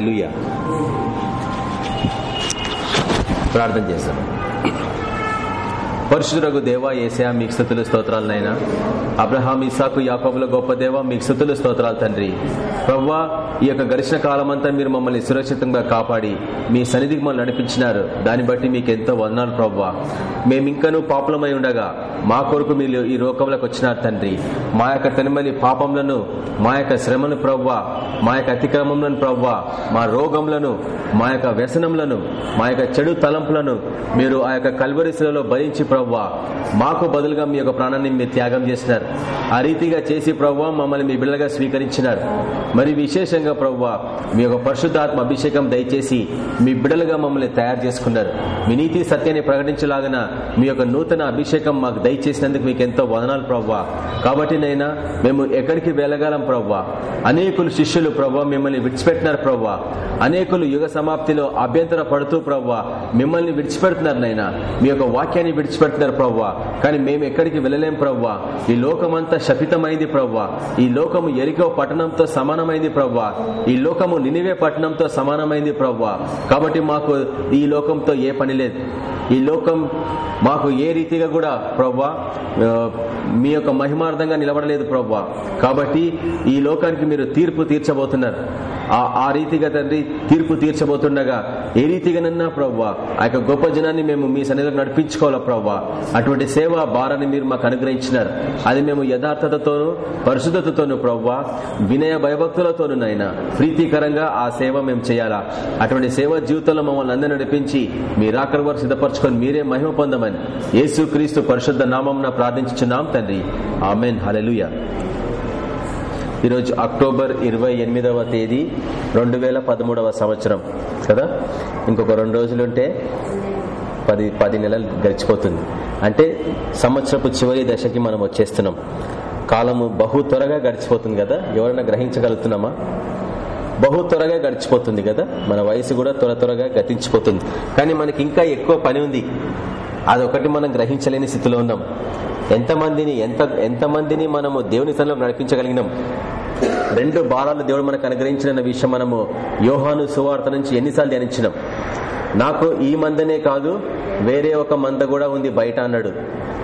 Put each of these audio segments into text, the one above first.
హల్లెలూయా. ప్రార్థన చేస్తాం. పరిశుద్ధులకు దేవ ఏసయా మీకు స్థుతులు స్తోత్రాలనైనా అబ్రహాం ఇసాకు యాకోబుల గొప్ప దేవ మీకు స్థుతులు స్తోత్రాలు తండ్రి. ప్రవ్వా ఈ యొక్క గడిచిన కాలం అంతా మీరు మమ్మల్ని సురక్షితంగా కాపాడి మీ సన్నిధికి మమ్మల్ని నడిపించినారు. దాన్ని బట్టి మీకు ఎంతో వందనాలు ప్రవ్వా. మేము ఇంకనూ పాపులమై ఉండగా మా కొరకు మీరు ఈ లోకంలోకి వచ్చినారు తండ్రి. మా యొక్క తనిమని పాపంలను మా యొక్క శ్రమను ప్రవ్వా మా యొక్క అతిక్రమంలను ప్రవ్వా మా రోగంలను మా యొక్క వ్యసనములను మా యొక్క చెడు తలంపులను మీరు ఆ యొక్క కల్వరిశిలలో భరించి ప్రవ్వా మాకు బదులుగా మీ యొక్క ప్రాణాన్ని మీరు త్యాగం చేసినారు. ఆ రీతిగా చేసి ప్రవ్వా మమ్మల్ని మీ బిడ్డగా స్వీకరించినారు. మరి విశేషంగా ప్రవ్వా మీ యొక్క పరిశుద్ధాత్మ అభిషేకం దయచేసి మీ బిడ్డలుగా మమ్మల్ని తయారు చేసుకున్నారు. మీ నీతి సత్యాన్ని ప్రకటించలాగిన మీ యొక్క నూతన అభిషేకం మాకు దయచేసినందుకు మీకు ఎంతో వదనాలు ప్రవ్వా. కాబట్టి నైనా మేము ఎక్కడికి వెళ్ళగలం ప్రవ్వా? అనేకులు శిష్యులు ప్రవ్వా మిమ్మల్ని విడిచిపెట్టినారు ప్రవ్వా. అనేకులు యుగ సమాప్తిలో అభ్యంతర పడుతూ ప్రవ్వా మిమ్మల్ని విడిచిపెడుతున్నారు నైనా. మీ యొక్క వాక్యాన్ని విడిచిపెడుతున్నారు. ప్రవ్వా. కానీ మేము ఎక్కడికి వెళ్ళలేం ప్రవ్వా. ఈ లోకమంతా శపితమైంది ప్రవ్వా. ఈ లోకము ఎరికో పట్టణంతో సమానమైంది ప్రవ్వా. ఈ లోకము నినివే పట్టణంతో సమానమైంది ప్రవ్వా. కాబట్టి మాకు ఈ లోకంతో ఏ పని లేదు. ఈ లోకం మాకు ఏ రీతిగా కూడా ప్రవ్వా మీ యొక్క మహిమార్థంగా నిలబడలేదు ప్రవ్వా. కాబట్టి ఈ లోకానికి మీరు తీర్పు తీర్చబోతున్నారు. ఆ ఆ రీతిగా తండ్రి తీర్పు తీర్చబోతుండగా ఏ రీతిగానన్నా ప్రవ్వా ఆ యొక్క గొప్ప జనాన్ని మేము మీ సన్నిధిలో నడిపించుకోవాలా ప్రవ్వా. అటువంటి సేవ భారాన్ని మీరు మాకు అనుగ్రహించినారు. అది మేము యథార్థతతోనూ పరిశుద్ధతతోనూ ప్రవ్వా వినయ భయభక్తులతోనూ నైనా ప్రీతికరంగా ఆ సేవ మేము చేయాలా. అటువంటి సేవ జీవితంలో మమ్మల్ని అందరూ నడిపించి మీరు ఆఖరి వరకు సిద్ధపరచుకొని మీరే మహిమ పొందమని యేసు క్రీస్తు పరిశుద్ధ నామం ప్రార్థించుచున్నాం తండ్రి. ఆమెన్. హలెలుయ ఈరోజు అక్టోబర్ ఇరవై ఎనిమిదవ తేదీ రెండు వేల పదమూడవ సంవత్సరం. కదా? ఇంకొక రెండు రోజులుంటే పది పది నెలలు గడిచిపోతుంది. అంటే సంవత్సరపు చివరి దశకి మనం వచ్చేస్తున్నాం. కాలము బహు త్వరగా గడిచిపోతుంది కదా? ఎవరైనా గ్రహించగలుగుతున్నామా? బహు త్వరగా గడిచిపోతుంది కదా? మన వయసు కూడా త్వర త్వరగా గతించిపోతుంది. కానీ మనకి ఇంకా ఎక్కువ పని ఉంది. అదొకటి మనం గ్రహించలేని స్థితిలో ఉన్నాం. ఎంతమందిని ఎంత ఎంతమందిని మనము దేవుని స్థలంలో నడిపించగలిగినాం? రెండు భారాలు దేవుడు మనకు అనుగ్రహించిన విషయం మనము యోహాను సువార్త నుంచి ఎన్నిసార్లు ధ్యానించినాం. నాకు ఈ మందనే కాదు వేరే ఒక మంద కూడా ఉంది బయట అన్నాడు.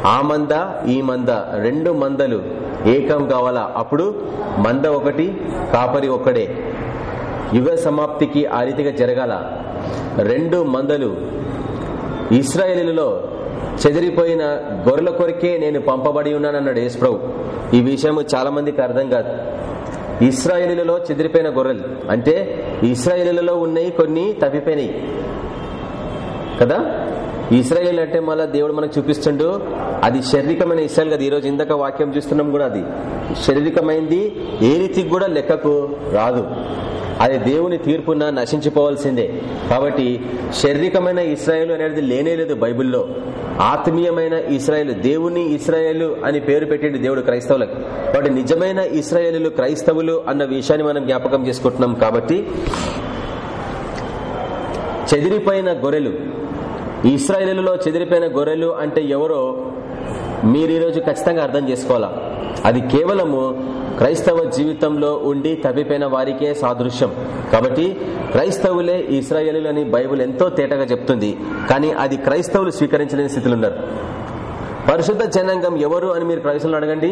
ఆ మంద ఈ మంద రెండు మందలు ఏకం కావాలా? అప్పుడు మంద ఒకటి కాపరి ఒకడే యుగ సమాప్తికి ఆ రీతిగా జరగాల. రెండు మందలు ఇస్రాయేలీలలో చెదిరిపోయిన గొర్రెల కొరికే నేను పంపబడి ఉన్నానన్నాడు యేసుప్రభు ఈ విషయం చాలా మందికి అర్థం కాదు. ఇస్రాయేలీలలో చెదిరిపోయిన గొర్రెలు అంటే ఇస్రాయేలీలలో ఉన్నాయి కొన్ని తప్పిపోయినాయి కదా? ఇస్రాయేల్ అంటే మళ్ళీ దేవుడు మనకు చూపిస్తుండు అది శారీరకమైన ఇస్రాయల్ కదా. ఈరోజు ఇందాక వాక్యం చూస్తున్నాం కూడా అది. శారీరకమైంది ఏ రీతికి కూడా లెక్కకు రాదు. అది దేవుని తీర్పున నశించిపోవాల్సిందే. కాబట్టి శారీరకమైన ఇస్రాయేల్ అనేది లేనే లేదు బైబిల్లో. ఆత్మీయమైన ఇస్రాయేల్ దేవుని ఇస్రాయేలు అని పేరు పెట్టిండు దేవుడు క్రైస్తవులకు. కాబట్టి నిజమైన ఇస్రాయేలు క్రైస్తవులు అన్న విషయాన్ని మనం జ్ఞాపకం చేసుకుంటున్నాం కాబట్టి చెదిరిపోయిన గొర్రెలు ఇస్రాయేలులో చెదిరిపోయిన గొర్రెలు అంటే ఎవరో మీరు ఈరోజు ఖచ్చితంగా అర్థం చేసుకోవాలా? అది కేవలము క్రైస్తవ జీవితంలో ఉండి తప్పిపోయిన వారికే సాదృశ్యం. కాబట్టి క్రైస్తవులే ఇస్రాయేలు అని బైబుల్ ఎంతో తేటగా చెప్తుంది. కానీ అది క్రైస్తవులు స్వీకరించలేని స్థితిలో ఉన్నారు. పరిశుద్ధ జనాంగం ఎవరు అని మీరు ప్రవేశంలో అడగండి.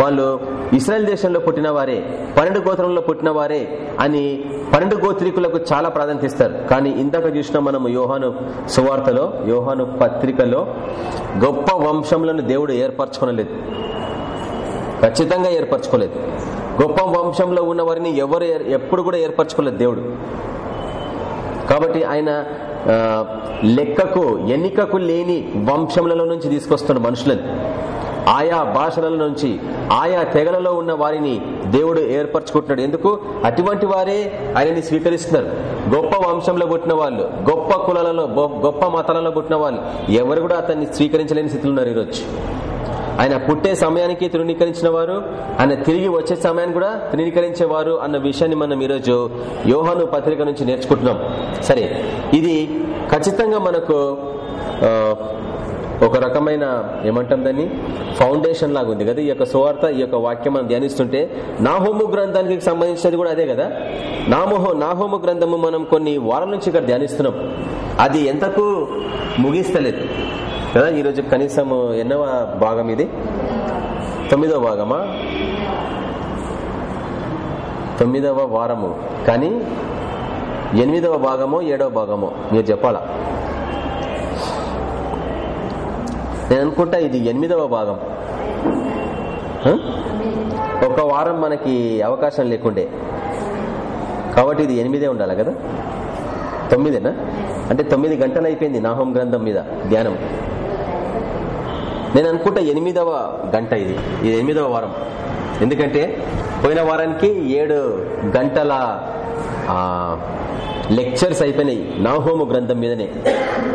వాళ్ళు ఇస్రాయల్ దేశంలో పుట్టిన వారే పన్నెండు గోత్రంలో పుట్టిన వారే అని పన్నెండు గోత్రికులకు చాలా ప్రాధాన్యత ఇస్తారు. కానీ ఇందాక చూసిన మనం యోహాను సువార్తలో యోహాను పత్రికలో గొప్ప వంశంలను దేవుడు ఏర్పరచుకోనలేదు. ఖచ్చితంగా ఏర్పరచుకోలేదు. గొప్ప వంశంలో ఉన్న వారిని ఎవరు ఏర్- ఎప్పుడు కూడా ఏర్పరచుకోలేదు దేవుడు. కాబట్టి ఆయన లెక్కకు ఎన్నికకు లేని వంశములలో నుంచి తీసుకొస్తున్న మనుషులని ఆయా భాషల నుంచి ఆయా తెగలలో ఉన్న వారిని దేవుడు ఏర్పరచుకుంటున్నాడు. ఎందుకు? అటువంటి వారే ఆయనని స్వీకరిస్తున్నారు. గొప్ప వంశంలో పుట్టిన వాళ్ళు గొప్ప కులాలలో గొప్ప మతాలలో పుట్టిన వాళ్ళు ఎవరు కూడా అతన్ని స్వీకరించలేని స్థితిలో ఉన్నారు ఈరోజు. ఆయన పుట్టే సమయానికి తృణీకరించిన వారు ఆయన తిరిగి వచ్చే సమయాన్ని కూడా తృణీకరించేవారు అన్న విషయాన్ని మనం ఈరోజు యోహాను పత్రిక నుంచి నేర్చుకుంటున్నాం. సరే ఇది ఖచ్చితంగా మనకు ఒక రకమైన ఏమంటాం దాన్ని? ఫౌండేషన్ లాగా ఉంది కదా ఈ యొక్క సువార్త ఈ యొక్క వాక్యం మనం ధ్యానిస్తుంటే నాహోము గ్రంథానికి సంబంధించినది కూడా అదే కదా? నామోహో నాహోము గ్రంథము మనం కొన్ని వారాల నుంచి ఇక్కడ ధ్యానిస్తున్నాం. అది ఎంతకు ముగిస్తలేదు. కదా? ఈరోజు కనీసం ఎన్నవ భాగం ఇది? తొమ్మిదవ భాగమా? తొమ్మిదవ వారము. కానీ ఎనిమిదవ భాగమో ఏడవ భాగమో మీరు చెప్పాలా? నేను అనుకుంటా ఇది ఎనిమిదవ భాగం. ఒక వారం మనకి అవకాశం లేకుండే. కాబట్టి ఇది ఎనిమిదే ఉండాలి కదా? తొమ్మిదేనా? అంటే తొమ్మిది గంటలు అయిపోయింది నాహోం గ్రంథం మీద ధ్యానం. నేను అనుకుంటా ఎనిమిదవ గంట ఇది. ఇది ఎనిమిదవ వారం. ఎందుకంటే పోయిన వారానికి ఏడు గంటల లెక్చర్స్ అయిపోయినాయి. నాహోము గ్రంథం మీదనే.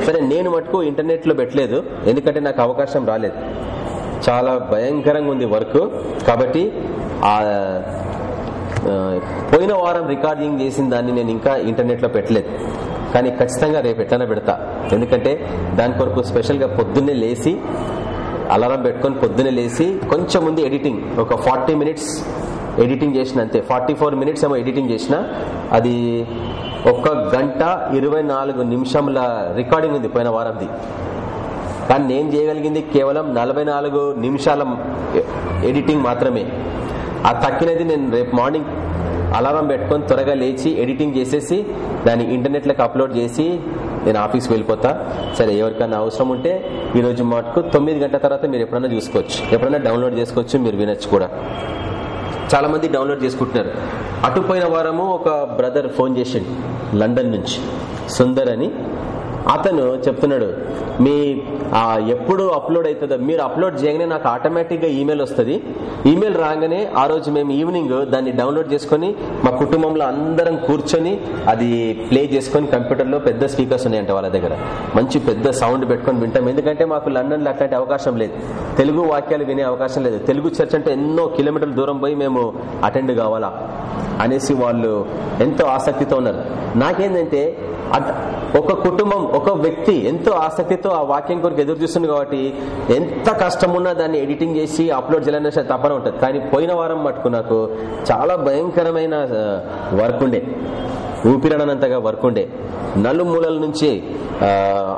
సరే నేను మటుకు ఇంటర్నెట్లో పెట్టలేదు. ఎందుకంటే నాకు అవకాశం రాలేదు. చాలా భయంకరంగా ఉంది వర్క్. కాబట్టి ఆ పోయిన వారం రికార్డింగ్ చేసిన దాన్ని నేను ఇంకా ఇంటర్నెట్లో పెట్టలేదు. కానీ ఖచ్చితంగా రేపు ఎట్లనే పెడతా. ఎందుకంటే దాని కొరకు స్పెషల్గా పొద్దున్నే లేచి అలారం పెట్టుకొని పొద్దున్నే లేచి కొంచెం ముందు ఎడిటింగ్ ఒక ఫార్టీ మినిట్స్ ఎడిటింగ్ చేసిన అంతే. ఫార్టీ ఫోర్ మినిట్స్ ఏమో ఎడిటింగ్ చేసిన. అది ఒక్క గంట ఇరవై నాలుగు నిమిషంల రికార్డింగ్ ఉంది పోయిన వారంది. కానీ నేను చేయగలిగింది కేవలం నలభై నాలుగు నిమిషాల ఎడిటింగ్ మాత్రమే. ఆ తక్కినది నేను రేపు మార్నింగ్ అలారం పెట్టుకొని త్వరగా లేచి ఎడిటింగ్ చేసేసి దాన్ని ఇంటర్నెట్లోకి అప్లోడ్ చేసి నేను ఆఫీస్కి వెళ్ళిపోతా. సరే ఎవరికైనా అవసరం ఉంటే ఈ రోజు మటుకు తొమ్మిది గంటల తర్వాత మీరు ఎప్పుడైనా చూసుకోవచ్చు. ఎప్పుడైనా డౌన్లోడ్ చేసుకోవచ్చు మీరు వినొచ్చు కూడా. చాలా మంది డౌన్లోడ్ చేసుకుంటున్నారు. అటుపోయిన వారము ఒక బ్రదర్ ఫోన్ చేసిండు లండన్ నుంచి. సుందర్ అని. అతను చెప్తున్నాడు మీ ఎప్పుడు అప్లోడ్ అవుతుందో మీరు అప్లోడ్ చేయగానే నాకు ఆటోమేటిక్గా ఈమెయిల్ వస్తుంది. ఈమెయిల్ రాగానే ఆ రోజు మేము ఈవినింగ్ దాన్ని డౌన్లోడ్ చేసుకొని మా కుటుంబంలో అందరం కూర్చొని అది ప్లే చేసుకొని కంప్యూటర్లో పెద్ద స్పీకర్స్ ఉన్నాయంట వాళ్ళ దగ్గర. మంచి పెద్ద సౌండ్ పెట్టుకొని వింటాం. ఎందుకంటే మాకు లండన్లో అట్లాంటి అవకాశం లేదు. తెలుగు వాక్యాలు వినే అవకాశం లేదు. తెలుగు చర్చ్ అంటే ఎన్నో కిలోమీటర్ల దూరం పోయి మేము అటెండ్ కావాలా? అనేసి వాళ్ళు ఎంతో ఆసక్తితో ఉన్నారు. నాకేంటంటే ఒక కుటుంబం ఒక వ్యక్తి ఎంతో ఆసక్తితో ఆ వాక్యం కొరకు ఎదురు చూస్తుంది కాబట్టి ఎంత కష్టమున్నా దాన్ని ఎడిటింగ్ చేసి అప్లోడ్ చేయాలనే తపన ఉంటుంది. కానీ పోయిన వారం మటుకు నాకు చాలా భయంకరమైన వర్క్ ఉండే. ఊపిరడనంతగా వర్క్ ఉండే. నలుమూలల నుంచి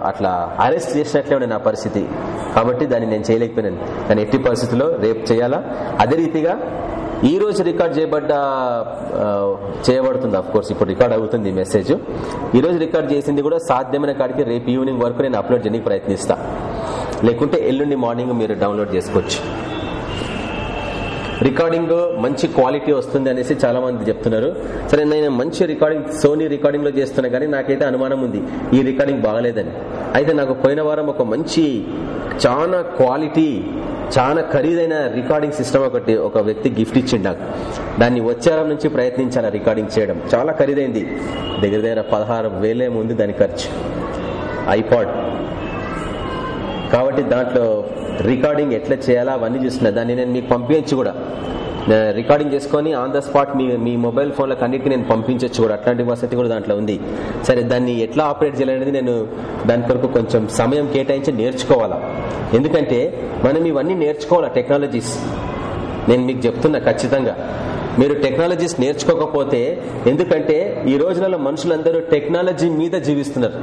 అట్లా అరెస్ట్ చేసినట్లే ఉండే నా పరిస్థితి. కాబట్టి దాన్ని నేను చేయలేకపోయినాను. కానీ ఎట్టి పరిస్థితుల్లో రేపు చేయాలా? అదే రీతిగా ఈ రోజు రికార్డ్ చేయబడ్డ చేయబడుతుంది. అఫ్ కోర్స్ ఇప్పుడు రికార్డ్ అవుతుంది ఈ మెసేజ్ ఈ రోజు రికార్డ్ చేసింది కూడా సాధ్యమైన కాడికి రేపు ఈవినింగ్ వరకు నేను అప్లోడ్ చేయడానికి ప్రయత్నిస్తా. లేకుంటే ఎల్లుండి మార్నింగ్ మీరు డౌన్లోడ్ చేసుకోవచ్చు. రికార్డింగ్ మంచి క్వాలిటీ వస్తుంది అనేసి చాలా మంది చెప్తున్నారు. సరే నేను మంచి రికార్డింగ్ సోనీ రికార్డింగ్లో చేస్తున్నా కానీ నాకైతే అనుమానం ఉంది. ఈ రికార్డింగ్ బాగలేదని. అయితే నాకు పోయిన వారం ఒక మంచి చాలా క్వాలిటీ చాలా ఖరీదైన రికార్డింగ్ సిస్టమ్ ఒకటి ఒక వ్యక్తి గిఫ్ట్ ఇచ్చిండు నాకు. దాన్ని వచ్చారం నుంచి ప్రయత్నించాలి రికార్డింగ్ చేయడం. చాలా ఖరీదైంది. దగ్గర దగ్గర పదహారు వేలేమో ఉంది దాని ఖర్చు. ఐపాడ్. కాబట్టి దాంట్లో రికార్డింగ్ ఎట్లా చేయాలా అవన్నీ చూస్తున్నా. దాన్ని నేను మీకు పంపించచ్చు కూడా. రికార్డింగ్ చేసుకొని ఆన్ ద స్పాట్ మీ మీ మొబైల్ ఫోన్లకు అన్నిటికీ నేను పంపించవచ్చు కూడా. అట్లాంటి వసతి కూడా దాంట్లో ఉంది. సరే దాన్ని ఎట్లా ఆపరేట్ చేయాలనేది నేను దాని కొరకు కొంచెం సమయం కేటాయించి నేర్చుకోవాలా. ఎందుకంటే మనం ఇవన్నీ నేర్చుకోవాలా టెక్నాలజీస్. నేను మీకు చెప్తున్నా ఖచ్చితంగా. మీరు టెక్నాలజీస్ నేర్చుకోకపోతే ఎందుకంటే ఈ రోజులలో మనుషులందరూ టెక్నాలజీ మీద జీవిస్తున్నారు.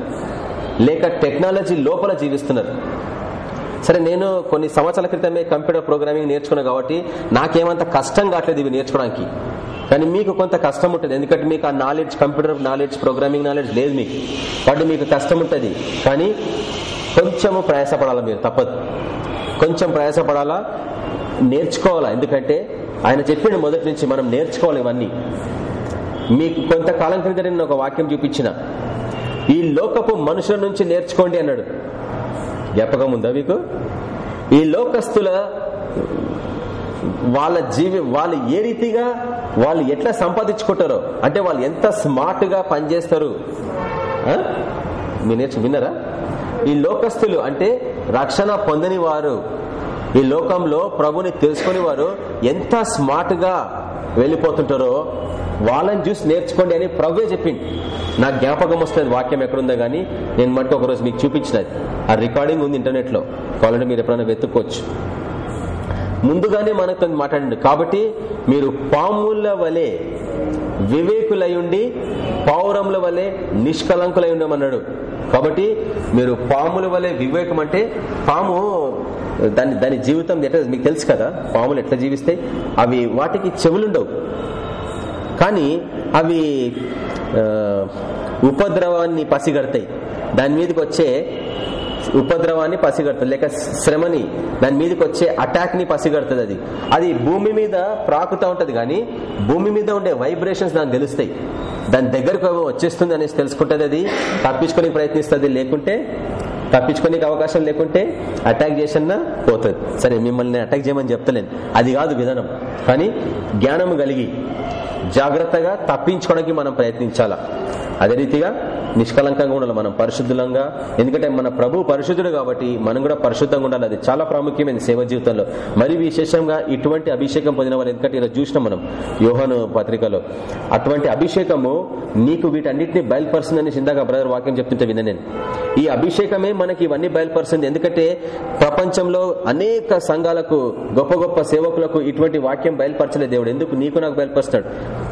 లేక టెక్నాలజీ లోపల జీవిస్తున్నారు. సరే నేను కొన్ని సంవత్సరాల క్రితమే కంప్యూటర్ ప్రోగ్రామింగ్ నేర్చుకున్నాను కాబట్టి నాకేమంత కష్టం కావట్లేదు ఇవి నేర్చుకోవడానికి. కానీ మీకు కొంత కష్టం ఉంటుంది. ఎందుకంటే మీకు ఆ knowledge computer knowledge programming knowledge లేదు మీకు. కాబట్టి మీకు కష్టం ఉంటుంది. కానీ కొంచెము ప్రయాసపడాలా మీరు? తప్పదు. కొంచెం ప్రయాసపడాలా? నేర్చుకోవాలా? ఎందుకంటే ఆయన చెప్పిన మొదటి నుంచి మనం నేర్చుకోవాలి ఇవన్నీ. మీకు కొంతకాలం క్రింద నేను ఒక వాక్యం చూపించిన. ఈ లోకపు మనుషుల నుంచి నేర్చుకోండి అన్నాడు. జ్ఞాపకం ఉందా మీకు? ఈ లోకస్తుల వాళ్ళ జీవి వాళ్ళు ఏ రీతిగా వాళ్ళు ఎట్లా సంపాదించుకుంటారో అంటే వాళ్ళు ఎంత స్మార్ట్గా పనిచేస్తారు మీరు నేర్చు విన్నారా? ఈ లోకస్తులు అంటే రక్షణ పొందని వారు ఈ లోకంలో ప్రభుని తెలుసుకుని వారు ఎంత స్మార్ట్గా వెళ్ళిపోతుంటారో వాళ్ళని చూసి నేర్చుకోండి అని ప్రభువే చెప్పింది నా జ్ఞాపకం వస్తుంది వాక్యం ఎక్కడుందో గానీ నేను మట్టి ఒకరోజు మీకు చూపించినది. ఆ రికార్డింగ్ ఉంది ఇంటర్నెట్లో కావాలంటే మీరు ఎప్పుడైనా వెతుక్కోవచ్చు. ముందుగానే మనతో మాట్లాడండి. కాబట్టి మీరు పాముల వలె వివేకులయుండి పావురముల వలె నిష్కలంకులై ఉండమన్నాడు కాబట్టి మీరు పాముల వలె వివేకం అంటే పాము దాని దాని జీవితం ఎట్లా మీకు తెలుసు కదా పాములు ఎట్లా జీవిస్తాయి? అవి వాటికి చెవులుండవు. కానీ అవి ఉపద్రవాన్ని పసిగడతాయి. దాని మీదకి వచ్చే ఉపద్రవాన్ని పసిగడుతుంది లేక శ్రమని దాని మీదకి వచ్చే అటాక్ని పసిగడుతుంది అది. అది భూమి మీద ప్రాకుతా ఉంటది కానీ భూమి మీద ఉండే వైబ్రేషన్స్ దానికి తెలుస్తాయి. దాని దగ్గరకు వచ్చేస్తుంది అనేసి తెలుసుకుంటది అది. తప్పించుకోనికి ప్రయత్నిస్తుంది లేకుంటే తప్పించుకోనికి అవకాశం లేకుంటే అటాక్ చేసినా పోతుంది. సరే మిమ్మల్ని అటాక్ చేయమని చెప్తలేను. అది కాదు విధానం. కానీ జ్ఞానం కలిగి జాగ్రత్తగా తప్పించుకోవడానికి మనం ప్రయత్నించాలా? అదే రీతిగా నిష్కలంకంగా ఉండాలి మనం పరిశుద్ధులంగా. ఎందుకంటే మన ప్రభు పరిశుద్ధుడు కాబట్టి మనం కూడా పరిశుద్ధంగా ఉండాలి. అది చాలా ప్రాముఖ్యమైన సేవ జీవితంలో. మరి విశేషంగా ఇటువంటి అభిషేకం పొందిన వాళ్ళు ఎందుకంటే ఇలా చూసినాం మనం యోహను పత్రికలో. అటువంటి అభిషేకము నీకు వీటన్నిటిని బయలుపరుస్తుందని ఇందాక బ్రదర్ వాక్యం చెప్తుంటే విన్న నేను. ఈ అభిషేకమే మనకి ఇవన్నీ బయలుపరుస్తుంది. ఎందుకంటే ప్రపంచంలో అనేక సంఘాలకు గొప్ప గొప్ప సేవకులకు ఇటువంటి వాక్యం బయలుపరచలేదు దేవుడు. ఎందుకు? నీకు నాకు బయలుపరుస్తాడు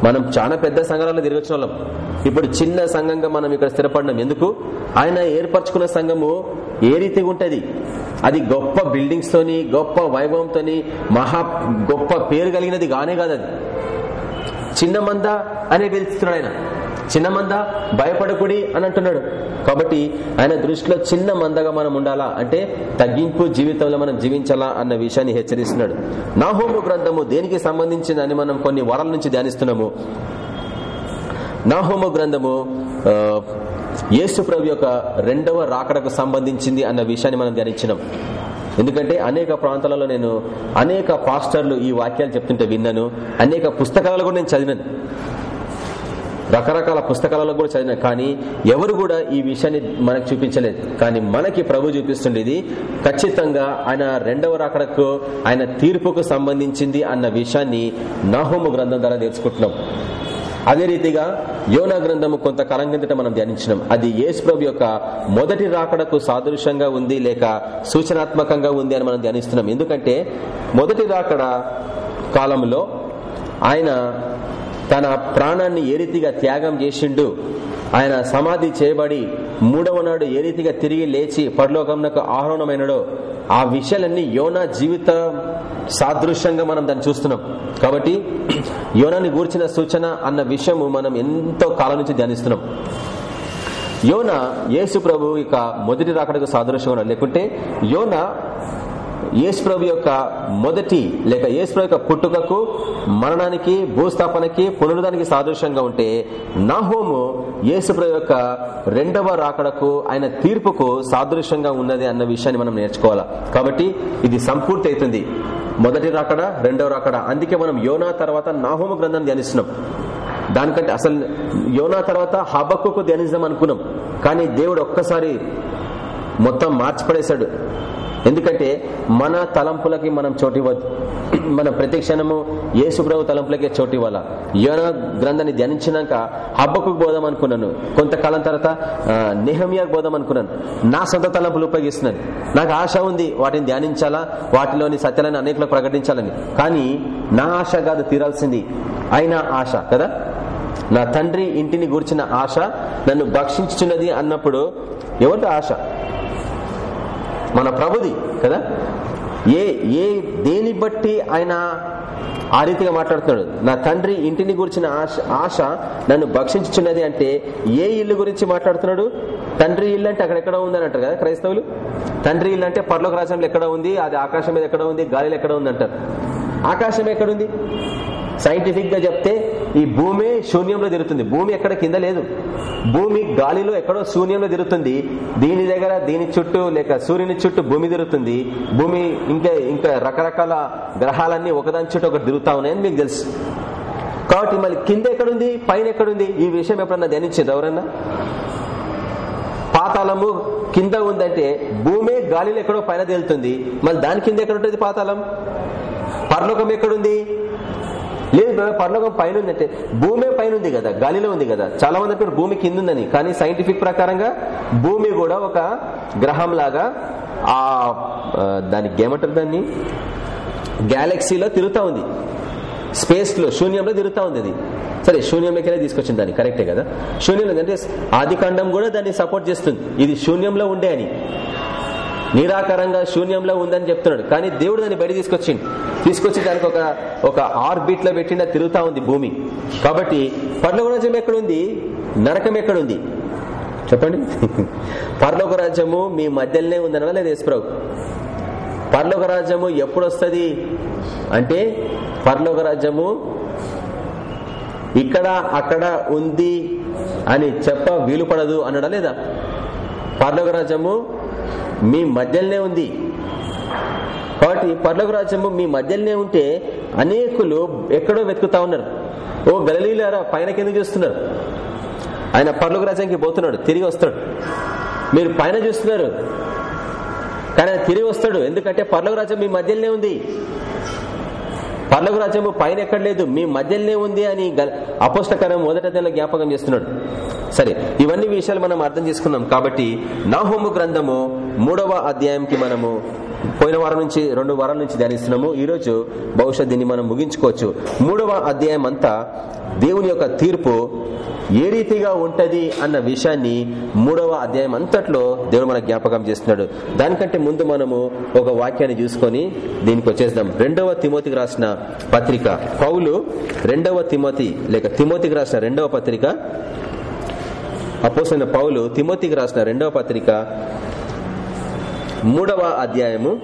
మనం చాలా పెద్ద సంఘాలలో తిరిగొచ్చిన వాళ్ళం. ఇప్పుడు చిన్న సంఘంగా మనం ఇక్కడ స్థిరపడినాం. ఎందుకు? ఆయన ఏర్పరచుకున్న సంఘము ఏ రీతిగా ఉంటది? అది గొప్ప బిల్డింగ్స్ తోని గొప్ప వైభవంతోని మహా గొప్ప పేరు కలిగినది గానే కాదు అది. చిన్న మంద అనే పిలుస్తున్నాడు ఆయన. చిన్న మంద భయపడకుడి అని అంటున్నాడు. కాబట్టి ఆయన దృష్టిలో చిన్న మందగా మనం ఉండాలా? అంటే తగ్గింపు జీవితంలో మనం జీవించాలా అన్న విషయాన్ని హెచ్చరిస్తున్నాడు. నాహోము గ్రంథము దేనికి సంబంధించిందని మనం కొన్ని వారాల నుంచి ధ్యానిస్తున్నాము. నాహోము గ్రంథము ఆ, యేసు ప్రభు యొక్క రెండవ రాకడకు సంబంధించింది అన్న విషయాన్ని మనం ధ్యానించినాం. ఎందుకంటే అనేక ప్రాంతాలలో నేను అనేక పాస్టర్లు ఈ వాక్యాలు చెప్తుంటే విన్నాను. అనేక పుస్తకాలు కూడా నేను చదివాను. రకరకాల పుస్తకాలలో కూడా చదివిన కానీ ఎవరు కూడా ఈ విషయాన్ని మనకు చూపించలేదు. కానీ మనకి ప్రభు చూపిస్తుండేది ఖచ్చితంగా ఆయన రెండవ రాకడకు ఆయన తీర్పుకు సంబంధించింది అన్న విషయాన్ని నాహోము గ్రంథం ద్వారా నేర్చుకుంటున్నాం అదే రీతిగా యోనా గ్రంథము కొంతకాలం కిందట మనం ధ్యానించినాం. అది యేసు ప్రభు యొక్క మొదటి రాకడకు సాదృశ్యంగా ఉంది లేక సూచనాత్మకంగా ఉంది అని మనం ధ్యానిస్తున్నాం. ఎందుకంటే మొదటి రాకడ కాలంలో ఆయన తన ప్రాణాన్ని ఏ రీతిగా త్యాగం చేసిండు ఆయన సమాధి చేయబడి మూడవ నాడు ఏ రీతిగా తిరిగి లేచి పరలోకంకు ఆహ్వానమైనడో ఆ విషయాలన్నీ యోనా జీవిత సాదృశ్యంగా మనం దాన్ని చూస్తున్నాం. కాబట్టి యోనాని గూర్చిన సూచన అన్న విషయము మనం ఎంతో కాలం నుంచి ధ్యానిస్తున్నాం. యోన యేసు ప్రభు ఇక మొదటి రాకడకు సాదృశ్యం లేకుంటే యోన యేసు ప్రభు యొక్క మొదటి లేక యేసు ప్రభు యొక్క పుట్టుకకు మరణానికి భూస్థాపనకి పునరుదానికి సాదృశ్యంగా ఉంటే నాహోము యేసు ప్రభు యొక్క రెండవ రాకడకు ఆయన తీర్పుకు సాదృశ్యంగా ఉన్నది అన్న విషయాన్ని మనం నేర్చుకోవాలా? కాబట్టి ఇది సంపూర్తి అవుతుంది మొదటి రాకడ రెండవ రాకడ. అందుకే మనం యోనా తర్వాత నాహోము గ్రంథం ధ్యానిస్తున్నాం. దానికంటే అసలు యోనా తర్వాత హబక్కు ధ్యానిద్దాం అనుకున్నాం. కానీ దేవుడు ఒక్కసారి మొత్తం మార్చిపడేశాడు. ఎందుకంటే మన తలంపులకి మనం చోటివ్వద్దు మన ప్రతి క్షణము యేసుప్రభు తలంపులకే చోటివ్వాల యోన గ్రంథాన్ని ధ్యానించినాక హబ్బకు పోదాం అనుకున్నాను. కొంతకాలం తర్వాత నిహమియాకు పోదాం అనుకున్నాను. నా సొంత తలంపులు ఉపయోగిస్తున్నాను. నాకు ఆశ ఉంది వాటిని ధ్యానించాలా? వాటిలోని సత్యాలను అనేకలకు ప్రకటించాలని. కానీ నా ఆశ కాదు తీరాల్సింది. అయినా ఆశ కదా? నా తండ్రి ఇంటిని గూర్చిన ఆశ నన్ను భక్షించుచున్నది అన్నప్పుడు ఎవరి ఆశ? మన ప్రభుది కదా? ఏ ఏ దేని బట్టి ఆయన ఆ రీతిగా మాట్లాడుతున్నాడు? నా తండ్రి ఇంటిని గురించిన ఆశ ఆశ నన్ను భక్షించుచున్నది అంటే ఏ ఇల్లు గురించి మాట్లాడుతున్నాడు? తండ్రి ఇల్లు అంటే అక్కడెక్కడ ఉందని అంటారు కదా క్రైస్తవులు? తండ్రి ఇల్లు అంటే పర్లోక రాజ్యంలో ఎక్కడ ఉంది అది ఆకాశం మీద ఎక్కడ ఉంది గాలిలో ఎక్కడ ఉంది అంటారు. ఆకాశం ఎక్కడుంది? సైంటిఫిక్గా చెప్తే ఈ భూమి శూన్యంలో తిరుగుతుంది. భూమి ఎక్కడ? కింద లేదు. భూమి గాలిలో ఎక్కడో శూన్యంలో తిరుగుతుంది. దీని దగ్గర దీని చుట్టూ లేక సూర్యుని చుట్టూ భూమి తిరుగుతుంది. భూమి ఇంకా ఇంకా రకరకాల గ్రహాలన్నీ ఒకదాని చుట్టూ ఒకటి తిరుగుతా ఉన్నాయని మీకు తెలుసు. కాబట్టి మళ్ళీ కింద ఎక్కడుంది? పైన ఎక్కడుంది? ఈ విషయం ఎప్పుడన్నా ధ్యానించింది ఎవరన్నా? పాతాళము కింద ఉందంటే భూమి గాలిలో ఎక్కడో పైన తేలుతుంది. మళ్ళీ దాని కింద ఎక్కడ ఉంటుంది పాతాళం? పరలోకం ఎక్కడుంది? లేదు బ్రదర్ పరలోకం పైన ఉందంటే భూమే పైన ఉంది కదా గాలిలో ఉంది కదా. చాలా మంది పేరు భూమి కింద ఉందని కానీ సైంటిఫిక్ ప్రకారంగా భూమి కూడా ఒక గ్రహం లాగా ఆ దానికి ఏమంటారు దాన్ని? గ్యాలక్సీలో తిరుగుతా ఉంది. స్పేస్లో శూన్యంలో తిరుగుతా ఉంది అది. సరే శూన్యంలోకి తీసుకొచ్చింది దాన్ని కరెక్టే కదా. శూన్యంలో అంటే ఆది కూడా దాన్ని సపోర్ట్ చేస్తుంది. ఇది శూన్యంలో ఉండే అని. నిరాకారంగా శూన్యంలో ఉందని చెప్తున్నాడు. కానీ దేవుడు దాన్ని బయట తీసుకొచ్చిండు. తీసుకొచ్చి దానికి ఒక ఒక ఆర్బిట్లో పెట్టిన తిరుగుతా ఉంది భూమి. కాబట్టి పర్లోకరాజ్యం ఎక్కడుంది? నరకం ఎక్కడుంది? చెప్పండి. పర్లోక రాజ్యము మీ మధ్యలోనే ఉందనగా లేదు యశ్వరావు పర్లోక రాజ్యము ఎప్పుడు వస్తుంది అంటే పర్లోక రాజ్యము ఇక్కడ అక్కడ ఉంది అని చెప్ప వీలు పడదు అనడా లేదా? పర్లోక రాజ్యము మీ మధ్యలోనే ఉంది. కాబట్టి పర్లకు రాజ్యము మీ మధ్యలోనే ఉంటే అనేకులు ఎక్కడో వెతుకుతా ఉన్నారు. ఓ గలలీలారా పైన కింద చూస్తున్నారు. ఆయన పర్లకు రాజ్యానికి పోతున్నాడు తిరిగి వస్తాడు. మీరు పైన చూస్తున్నారు. కానీ ఆయన తిరిగి వస్తాడు. ఎందుకంటే పర్లోక రాజ్యం మీ మధ్యలోనే ఉంది. పర్లకు రాజ్యము పైన ఎక్కడ లేదు మీ మధ్యలోనే ఉంది అని అపోష్టకరం మొదట జ్ఞాపకం చేస్తున్నాడు. సరే ఇవన్నీ విషయాలు మనం అర్థం చేసుకున్నాం కాబట్టి నాహోము గ్రంథము మూడవ అధ్యాయంకి మనము పోయిన వారం నుంచి రెండు వారాల నుంచి ధ్యానిస్తున్నాము. ఈ రోజు బహుశా దీన్ని మనం ముగించుకోవచ్చు. మూడవ అధ్యాయం అంతా దేవుని యొక్క తీర్పు ఏ రీతిగా ఉంటది అన్న విషయాన్ని మూడవ అధ్యాయం అంతట్లో దేవుడు మన జ్ఞాపకం చేస్తున్నాడు. దానికంటే ముందు మనము ఒక వాక్యాన్ని చూసుకొని దీనికి వచ్చేద్దాం. రెండవ తిమోతికి రాసిన పత్రిక. పౌలు రెండవ తిమోతి లేక తిమోతికి రాసిన రెండవ పత్రిక. అపోసైన పౌలు తిమోతికి రాసిన రెండవ పత్రిక. మూడవ అధ్యాయము.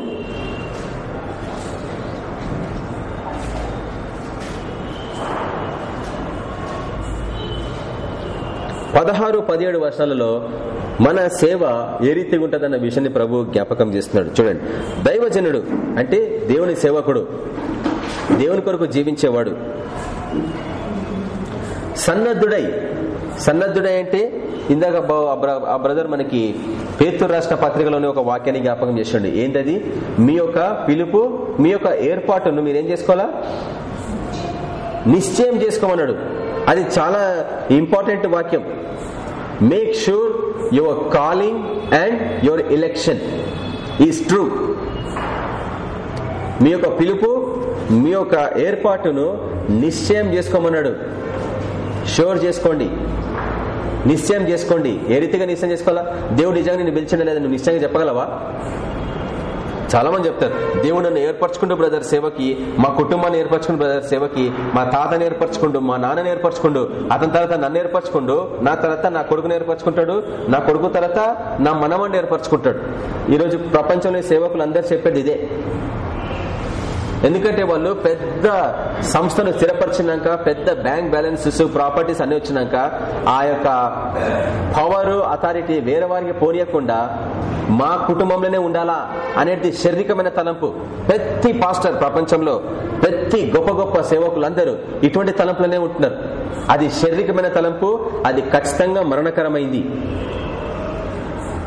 పదహారు పదిహేడు వర్షాలలో మన సేవ ఏ రీతిగా ఉంటుందన్న విషయాన్ని ప్రభు జ్ఞాపకం చేస్తున్నాడు. చూడండి. దైవజనుడు అంటే దేవుని సేవకుడు. దేవుని కొరకు జీవించేవాడు. సన్నద్ధుడై సన్నద్ధుడై అంటే ఇందాక ఆ బ్రదర్ మనకి పేతురు రాష్ట్ర పత్రికలోని ఒక వాక్యాన్ని జ్ఞాపకం చేసిండు ఏంటది? మీ యొక్క పిలుపు మీ యొక్క ఏర్పాటును మీరేం చేసుకోవాలా? నిశ్చయం చేసుకోమన్నాడు. అది చాలా ఇంపార్టెంట్ వాక్యం. Make sure your calling and your election is true మీ యొక్క పిలుపు మీ యొక్క ఏర్పాటును నిశ్చయం చేసుకోమన్నాడు. షూర్ చేసుకోండి. నిశ్చయం చేసుకోండి. ఏ రీతిగా నిశ్చయం చేసుకోవాలా? దేవుడు నిజంగా నేను పిలిచిండ లేదా నువ్వు నిశ్చయంగా చెప్పగలవా? చాలా మంది చెప్తారు దేవుడు నన్ను ఏర్పరచుకుంటూ బ్రదర్ సేవకి మా కుటుంబాన్ని ఏర్పరచుకుంటూ బ్రదర్ సేవకి మా తాతని ఏర్పరచుకుంటూ మా నాన్నని ఏర్పరచుకుంటూ అతని తర్వాత నన్ను ఏర్పరచుకుంటూ నా తర్వాత నా కొడుకుని ఏర్పరచుకుంటాడు నా కొడుకు తర్వాత నా మనవాడిని ఏర్పరచుకుంటాడు. ఈరోజు ప్రపంచంలో సేవకులు అందరు చెప్పేది ఇదే. ఎందుకంటే వాళ్ళు పెద్ద సంస్థను స్థిరపరిచినాక పెద్ద బ్యాంక్ బ్యాలెన్సెస్ ప్రాపర్టీస్ అన్ని వచ్చినాక ఆ యొక్క పవర్ అథారిటీ వేరే వారికి పోనీయకుండా మా కుటుంబంలోనే ఉండాలా అనేది శారీరకమైన తలంపు. ప్రతి పాస్టర్ ప్రపంచంలో ప్రతి గొప్ప గొప్ప సేవకులందరూ ఇటువంటి తలంపులనే ఉంటున్నారు. అది శారీరకమైన తలంపు అది ఖచ్చితంగా మరణకరమైంది.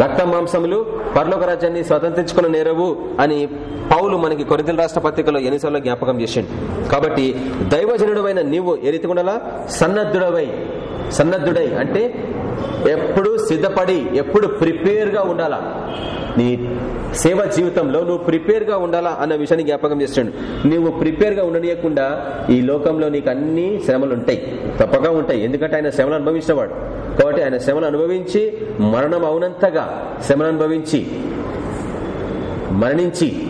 రక్త మాంసములు పర్లోక రాజ్యాన్ని స్వతంత్రించుకున్న నేరవు అని పౌలు మనకి కొరింతల రాష్ట్ర పత్రికలో ఎన్నిసార్లు జ్ఞాపకం చేసిండు. కాబట్టి దైవజనుడమైన నీవు ఏ రీతి ఉండాలా? సన్నద్ధుడవై. సన్నద్ధుడై అంటే ఎప్పుడు సిద్ధపడి ఎప్పుడు ప్రిపేర్గా ఉండాలా? నీ సేవ జీవితంలో నువ్వు ప్రిపేర్గా ఉండాలా అన్న విషయాన్ని జ్ఞాపకం చేస్తుండు నువ్వు ప్రిపేర్గా ఉండనీయకుండా ఈ లోకంలో నీకు అన్ని శ్రమలు ఉంటాయి. తప్పగా ఉంటాయి. ఎందుకంటే ఆయన శ్రమలు అనుభవించినవాడు. కాబట్టి ఆయన శ్రమలు అనుభవించి మరణం అవునంతగా శ్రమలు అనుభవించి మరణించి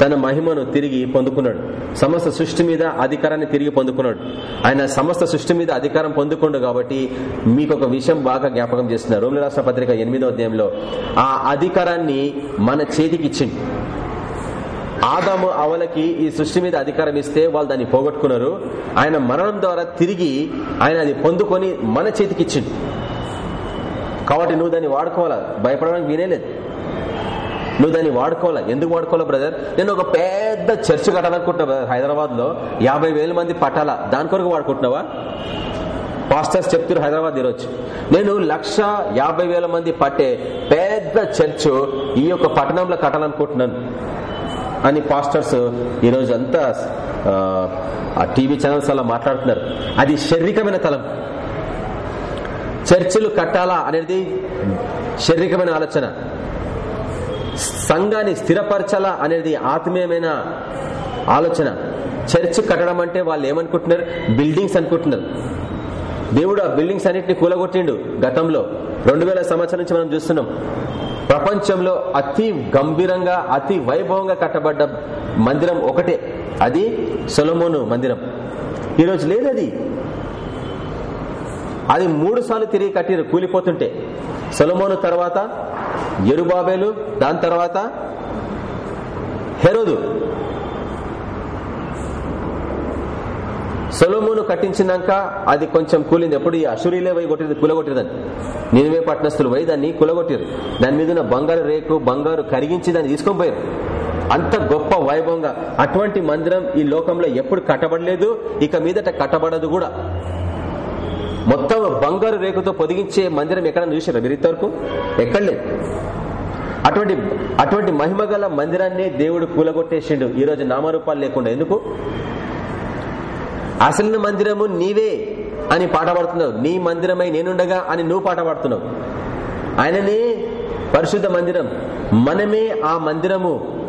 తన మహిమను తిరిగి పొందుకున్నాడు. సమస్త సృష్టి మీద అధికారాన్ని తిరిగి పొందుకున్నాడు. ఆయన సమస్త సృష్టి మీద అధికారం పొందుకుండు కాబట్టి మీకు ఒక విషయం బాగా జ్ఞాపకం చేస్తున్నారు రోమిల రాష్ట్ర పత్రిక ఎనిమిదో అధ్యాయంలో ఆ అధికారాన్ని మన చేతికి ఇచ్చింది ఆదాము అవలకి ఈ సృష్టి మీద అధికారం ఇస్తే వాళ్ళు దాన్ని పోగొట్టుకున్నారు. ఆయన మరణం ద్వారా తిరిగి ఆయన అది పొందుకొని మన చేతికి ఇచ్చింది కాబట్టి నువ్వు దాన్ని వాడుకోవాలా? భయపడడానికి వినేలేదు నువ్వు దాన్ని వాడుకోవాలా? ఎందుకు వాడుకోవాలా బ్రదర్ నేను ఒక పెద్ద చర్చ్ కట్టాలనుకుంటున్నా బ్రదర్ హైదరాబాద్లో యాభై వేల మంది పట్టాలా? దాని కొరకు వాడుకుంటున్నావా? పాస్టర్స్ చెప్తారు హైదరాబాద్ ఈరోజు. నేను లక్ష యాభై వేల మంది పట్టే పెద్ద చర్చ్ ఈ యొక్క పట్టణంలో కట్టాలనుకుంటున్నాను అని పాస్టర్స్ ఈరోజు అంతా ఆ టీవీ ఛానల్స్ అలా మాట్లాడుతున్నారు. అది శారీరకమైన తలం. చర్చిలు కట్టాలా అనేది శారీరకమైన ఆలోచన. సంఘాన్ని స్థిరపరచాలా అనేది ఆత్మీయమైన ఆలోచన. చర్చ్ కట్టడం అంటే వాళ్ళు ఏమనుకుంటున్నారు? బిల్డింగ్స్ అనుకుంటున్నారు. దేవుడు ఆ బిల్డింగ్స్ అన్నింటినీ కూలగొట్టిండు గతంలో. రెండు వేల సంవత్సరం నుంచి మనం చూస్తున్నాం. ప్రపంచంలో అతి గంభీరంగా అతి వైభవంగా కట్టబడ్డ మందిరం ఒకటే. అది సొలమోను మందిరం. ఈరోజు లేదది అది మూడు సార్లు తిరిగి కట్టిరు కూలిపోతుంటే. సొలమోను తర్వాత ఎరుబాబేలు దాని తర్వాత హెరోదు. సొలోమును కట్టించినాక అది కొంచెం కూలింది. ఎప్పుడు ఈ అసూరిలే పోయి కొట్టింది కులగొట్టిరదని నినివే పట్టణస్తులు పోయి దాన్ని కులగొట్టారు. దాని మీద ఉన్న బంగారు రేకు బంగారు కరిగించి దాన్ని తీసుకొని పోయారు. అంత గొప్ప వైభవంగా. అటువంటి మందిరం ఈ లోకంలో ఎప్పుడు కట్టబడలేదు. ఇక మీదట కట్టబడదు కూడా. మొత్తం బంగారు రేకుతో పొదిగించే మందిరం ఎక్కడ చూసారా మీరు ఇంతవరకు? ఎక్కడ లేదు. అటువంటి అటువంటి మహిమగల మందిరాన్ని దేవుడు కూలగొట్టేసిండు. ఈ రోజు నామరూపాలు లేకుండా. ఎందుకు? అసలు మందిరము నీవే అని పాట పాడుతున్నావు. నీ మందిరమై నేనుండగా అని నువ్వు పాట పాడుతున్నావు. ఆయననే పరిశుద్ధ మందిరం. మనమే ఆ మందిరము.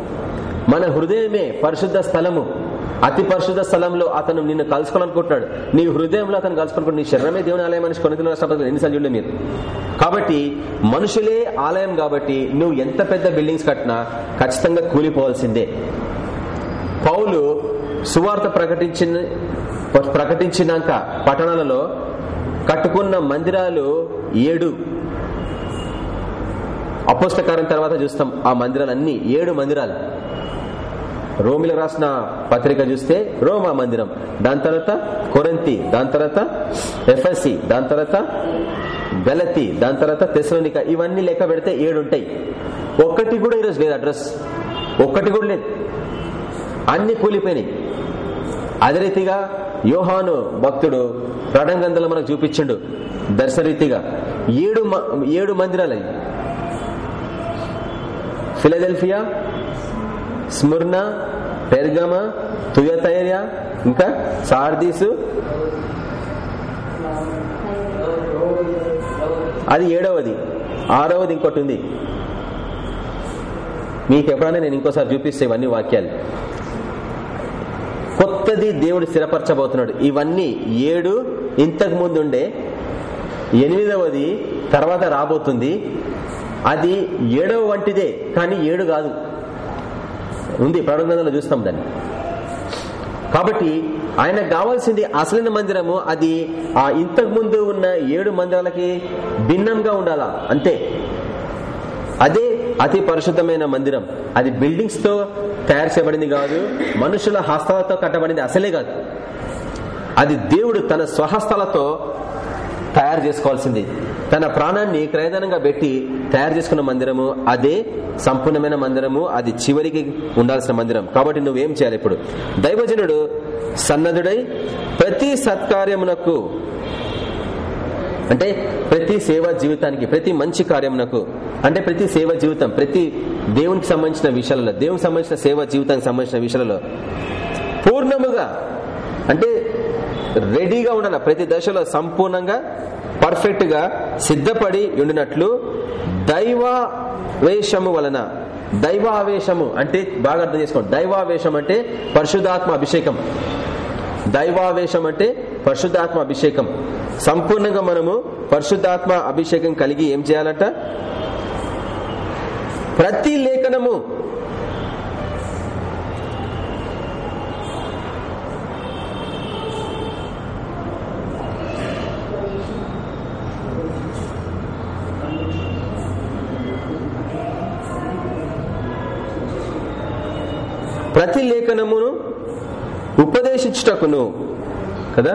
మన హృదయమే పరిశుద్ధ స్థలము. అతి పరిశుద్ధ స్థలంలో అతను నిన్ను కలుసుకోవాలనుకుంటున్నాడు నీ హృదయంలో అతను కలుసుకోవాలనుకుంటు నీ శరీరమే దేవుని ఆలయం అని కొన్ని రాష్ట్రాలు ఎన్నిసార్లు చూడలే మీరు? కాబట్టి మనుషులే ఆలయం కాబట్టి నువ్వు ఎంత పెద్ద బిల్డింగ్స్ కట్టినా ఖచ్చితంగా కూలిపోవాల్సిందే. పౌలు సువార్త ప్రకటించిన ప్రకటించినాక పట్టణాలలో కట్టుకున్న మందిరాలు ఏడు. అపోస్తకారం తర్వాత చూస్తాం. ఆ మందిరాలన్నీ ఏడు మందిరాలు. రోమిలకు రాసిన పత్రిక చూస్తే రోమా మందిరం. దాని తర్వాత కొరంతి దాని తర్వాత ఎఫ్ఎస్సి దాని తర్వాత గలతి దాని తర్వాత తెసలోనిక ఇవన్నీ లెక్క పెడితే ఏడుంటాయి. ఒక్కటి కూడా ఈరోజు లేదు అడ్రస్. ఒక్కటి కూడా లేదు. అన్ని కూలిపోయినాయి. అదే రీతిగా యోహాను భక్తుడు ప్రణంగంధంలో మనకు చూపించిండు దర్శనరీతిగా. ఏడు ఏడు మందిరాలు ఫిలదెల్ఫియా స్ముర్ణ పెర్గమ తుయతైర్య ఇంకా సార్దీసు. అది ఏడవది. ఆరవది ఇంకోటి ఉంది. మీకు ఎప్పుడైనా నేను ఇంకోసారి చూపిస్తే ఇవన్నీ వాక్యాలు. కొత్తది దేవుడు స్థిరపరచబోతున్నాడు. ఇవన్నీ ఏడు ఇంతకు ముందుండే ఎనిమిదవది తర్వాత రాబోతుంది. అది ఏడవ వంటిదే కానీ ఏడు కాదు. ఉంది ప్రారంభంలో చూస్తాం దాన్ని. కాబట్టి ఆయనకు కావాల్సింది అసలైన మందిరము అది ఆ ఇంతకు ముందు ఉన్న ఏడు మందిరాలకి భిన్నంగా ఉండాలా? అంతే. అదే అతి పరిశుద్ధమైన మందిరం. అది బిల్డింగ్స్తో తయారు చేయబడింది కాదు మనుషుల హస్తాలతో కట్టబడింది అసలే కాదు. అది దేవుడు తన స్వహస్తాలతో తయారు చేసుకోవాల్సింది. తన ప్రాణాన్ని క్రయదనంగా పెట్టి తయారు చేసుకున్న మందిరము అదే సంపూర్ణమైన మందిరము అది చివరికి ఉండాల్సిన మందిరం. కాబట్టి నువ్వేం చేయాలి ఇప్పుడు? దైవజనుడు సన్నదుడై ప్రతి సత్కార్యమునకు అంటే ప్రతి సేవా జీవితానికి ప్రతి మంచి కార్యమునకు అంటే ప్రతి సేవా జీవితం ప్రతి దేవునికి సంబంధించిన విషయాలలో దేవునికి సంబంధించిన సేవా జీవితానికి సంబంధించిన విషయాలలో పూర్ణముగా అంటే రెడీగా ఉండాలి. ప్రతి దశలో సంపూర్ణంగా పర్ఫెక్ట్గా సిద్ధపడి ఉండినట్లు దైవావేశము వలన దైవావేశము అంటే బాగా అర్థం చేసుకోండి. దైవావేశం అంటే పరిశుధాత్మ అభిషేకం. దైవావేశం అంటే పరిశుద్ధాత్మ అభిషేకం. సంపూర్ణంగా మనము పరిశుద్ధాత్మ అభిషేకం కలిగి ఏం చేయాలంట? ప్రతి లేఖనము ప్రతి లేఖనమును ఉపదేశించుటకును. కదా?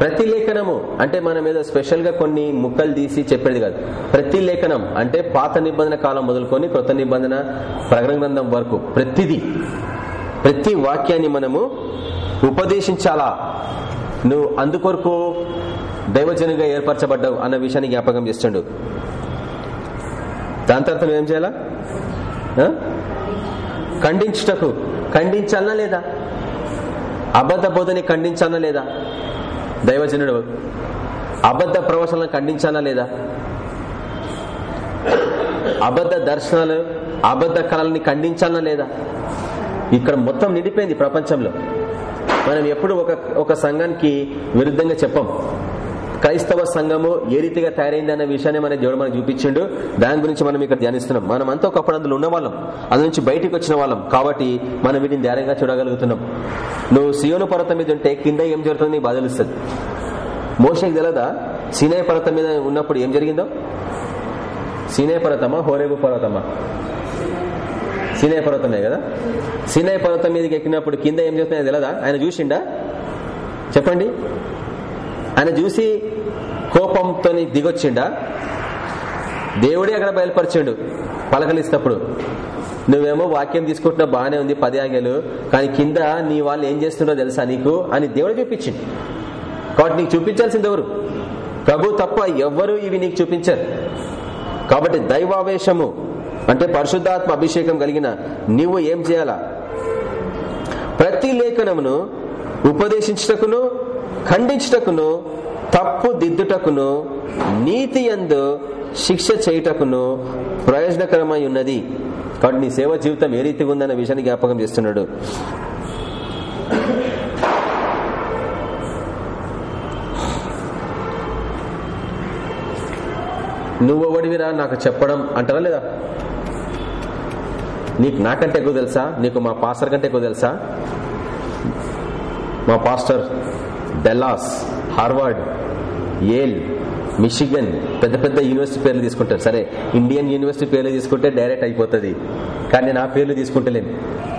ప్రతి లేఖనము. అంటే మనం ఏదో స్పెషల్గా కొన్ని ముక్కలు తీసి చెప్పేది కాదు. ప్రతి లేఖనం. అంటే పాత నిబంధన కాలం మొదలుకొని కొత్త నిబంధన ప్రకటన గ్రంథం వరకు ప్రతిదీ ప్రతి వాక్యాన్ని మనము ఉపదేశించాలా? నువ్వు అందుకొరకు దైవజనుగా ఏర్పరచబడ్డావు అన్న విషయాన్ని జ్ఞాపకం చేస్తుండు. దాని తర్వాత నువ్వేం చేయాలా? ఖండించుటకు ఖండించాలనా లేదా? అబద్ధ బోధని ఖండించాలనా లేదా? దైవజనుడు అబద్ధ ప్రవచనాలను ఖండించానా లేదా? అబద్ధ దర్శనాలు అబద్ధ కళల్ని ఖండించాలనా లేదా? ఇక్కడ మొత్తం నిండిపోయింది ప్రపంచంలో. మనం ఎప్పుడు ఒక ఒక సంఘానికి విరుద్ధంగా చెప్పం. క్రైస్తవ సంఘము ఏ రీతిగా తయారైంది అన్న విషయాన్ని మన దేవుడు మనకు చూపించిండు. దాని గురించి మనం ఇక్కడ ధ్యానిస్తున్నాం. మనం అంతా ఒకప్పుడు అందులో ఉన్న వాళ్ళం నుంచి బయటికి వచ్చిన వాళ్ళం. కాబట్టి మనం వీటిని ధైర్యంగా చూడగలుగుతున్నాం. నువ్వు సియోను పర్వతం మీద ఉంటే కింద ఏం జరుగుతుంది నీకు బాధలుస్తుంది మోషకి తెలదా? సీనాయ పర్వతం మీద ఉన్నప్పుడు ఏం జరిగిందో? సీనాయ పర్వతమా? హోరేబు పర్వతమా? సీనాయ పర్వతమే కదా? సీనాయ పర్వతం మీదకి ఎక్కినప్పుడు కింద ఏం చేస్తున్నాయో తెలదా? ఆయన చూసిండా? చెప్పండి. ఆయన చూసి కోపంతో దిగొచ్చిండా? దేవుడే అక్కడ బయలుపరిచిండు పలకలిస్తప్పుడు. నువ్వేమో వాక్యం తీసుకుంటున్నావు బాగానే ఉంది పది ఆగేలు కానీ కింద నీ వాళ్ళు ఏం చేస్తుండో తెలుసా నీకు? అని దేవుడు చూపించింది కాబట్టి నీకు చూపించాల్సింది ఎవరు? ప్రభు తప్ప ఎవ్వరూ ఇవి నీకు చూపించారు. కాబట్టి దైవావేశము అంటే పరిశుద్ధాత్మ అభిషేకం కలిగిన నీవు ఏం చేయాలా? ప్రతి లేఖనమును ఉపదేశించుటకును ఖండించుటకును తప్పు దిద్దుటకును నీతి ఎందు శిక్ష చేయుటకును ప్రయోజనకరమై ఉన్నది. కాబట్టి నీ సేవ జీవితం ఏ రీతిగా ఉందన్న విషయాన్ని జ్ఞాపకం చేస్తున్నాడు. నువ్వు ఒడివిరా నాకు చెప్పడం అంటారా లేదా? నీకు నాకంటే ఎక్కువ తెలుసా? నీకు మా పాస్టర్ కంటే ఎక్కువ తెలుసా? మా pastor Dallas Harvard Yale Michigan పెద్ద పెద్ద యూనివర్సిటీ పేర్లు తీసుకుంటారు. సరే ఇండియన్ యూనివర్సిటీ పేర్లు తీసుకుంటే డైరెక్ట్ అయిపోతుంది. కానీ నా పేర్లు తీసుకుంటలేను.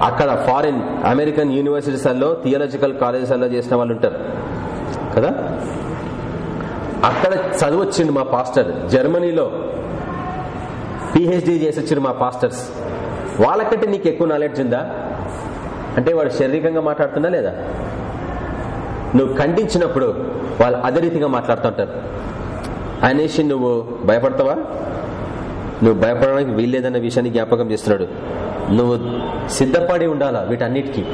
అక్కడ ఫారిన్ అమెరికన్ యూనివర్సిటీస్లో థియాలజికల్ కాలేజెస్లో చేసిన వాళ్ళు ఉంటారు. కదా? అక్కడ చదువచ్చిండు మా పాస్టర్. జర్మనీలో పిహెచ్డి చేసి వచ్చిండు మా పాస్టర్స్. వాళ్ళకంటే నీకు ఎక్కువ నాలెడ్జ్ ఉందా? అంటే వాడు శారీరకంగా మాట్లాడుతున్నా లేదా? నువ్వు ఖండించినప్పుడు వాళ్ళు అదే రీతిగా మాట్లాడుతుంటారు. అనేసి నువ్వు భయపడతావా? నువ్వు భయపడడానికి వీల్లేదన్న విషయాన్ని జ్ఞాపకం చేస్తున్నాడు. నువ్వు సిద్ధపడి ఉండాలా వీటన్నిటికీ?